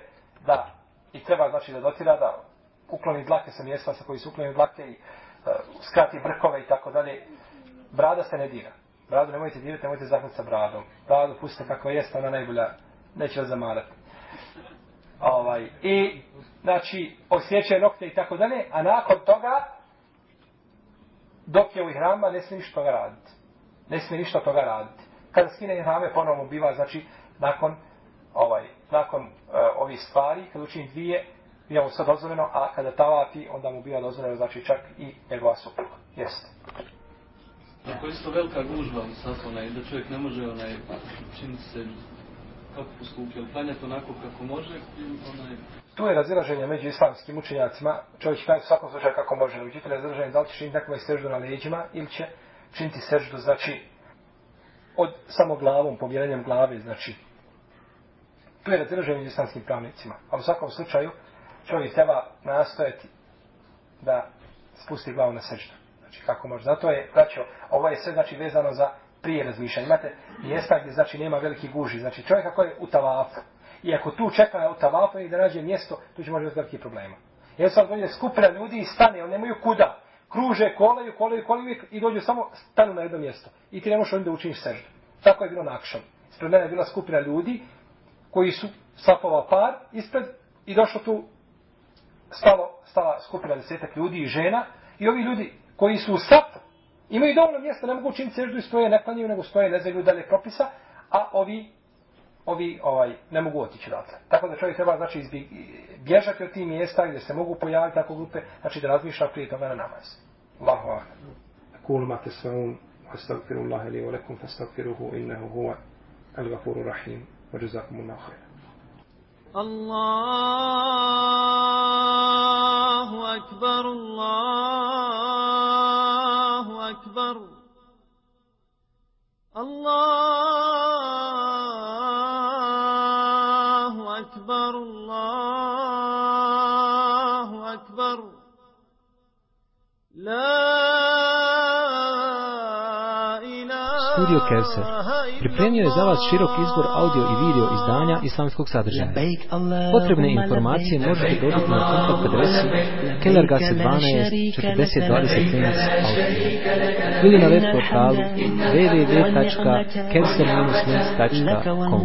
da i treba, znači, da dotira da ukloni dlake sa mjesta sa koji su ukloni dlake i uh, skrati brkove i tako dalje. Brada se ne dira. Bradu nemojte dirati, nemojte zahnuti sa bradom. Bradu pustite kako jeste, ona najbolja, neće vas zamarati. Ovaj, I, znači, osjećaj nokte i tako dalje, a nakon toga, dok je u ihrama, ne smije ništa toga raditi. Ne smije ništa toga raditi. Kada skine ihrame, ponovno biva, znači, nakon, ovaj, nakon e, ovih stvari, kada učini dvije, biva mu sve dozvoljeno, a kada tavapi, onda mu biva dozvoljeno, znači, čak i njegova supruga. Jeste. Ako je isto velika gužva u safu, onaj, da čovjek ne može onaj, činiti se kako postupio, ali klanjati onako kako može, ili onaj, Tu je razilaženje među islamskim učenjacima. Čovjek će klanjati u svakom slučaju kako može. Međutim, razilaženje da li će činiti nekome seždu na leđima ili će činiti seždu, znači, od samo glavom, pomjeranjem glave, znači. Tu je razilaženje među islamskim pravnicima. A u svakom slučaju, čovjek treba nastojati da spusti glavu na seždu. Znači, kako može. Zato je, braćo, ovo je sve, znači, vezano za prije razmišljanja. Imate mjesta gdje, znači, nema veliki guži. Znači, čovjek ako je u tavafu, i ako tu čeka u tavafu i da nađe mjesto, tu će može veliki problema. Jer sam dođe skupina ljudi i stane, oni nemaju kuda. Kruže, kolaju, kolaju, kolaju i dođu samo stanu na jedno mjesto. I ti ne možeš onda učiniš seždu. Tako je bilo nakšan. Ispred mene je bila skupina ljudi koji su sapova par ispred i došlo tu stalo, stala skupina desetak ljudi i žena i ovi ljudi koji su u sapu imaju dovoljno mjesta, ne mogu učiniti seždu i stoje, ne klanjaju, nego stoje, ne znaju dalje propisa, a ovi ovi ovaj ne mogu otići odatle. Tako da čovjek treba znači izbi, bježati od tih mjesta gdje se mogu pojaviti tako grupe, znači da razmišlja prije toga na namaz. Allahu akbar. أقول ما تسمعون وأستغفر الله لي ولكم فاستغفروه إنه هو الغفور الرحيم وجزاكم الله خيرا الله أكبر الله الله أكبر الله أكبر لا Studio Kevser pripremio je za vas širok izbor audio i video izdanja islamskog sadržaja. Potrebne informacije možete dobiti na kontakt adresi Kellergasse 12 4020 Klinac ili na web portalu www.kevser-links.com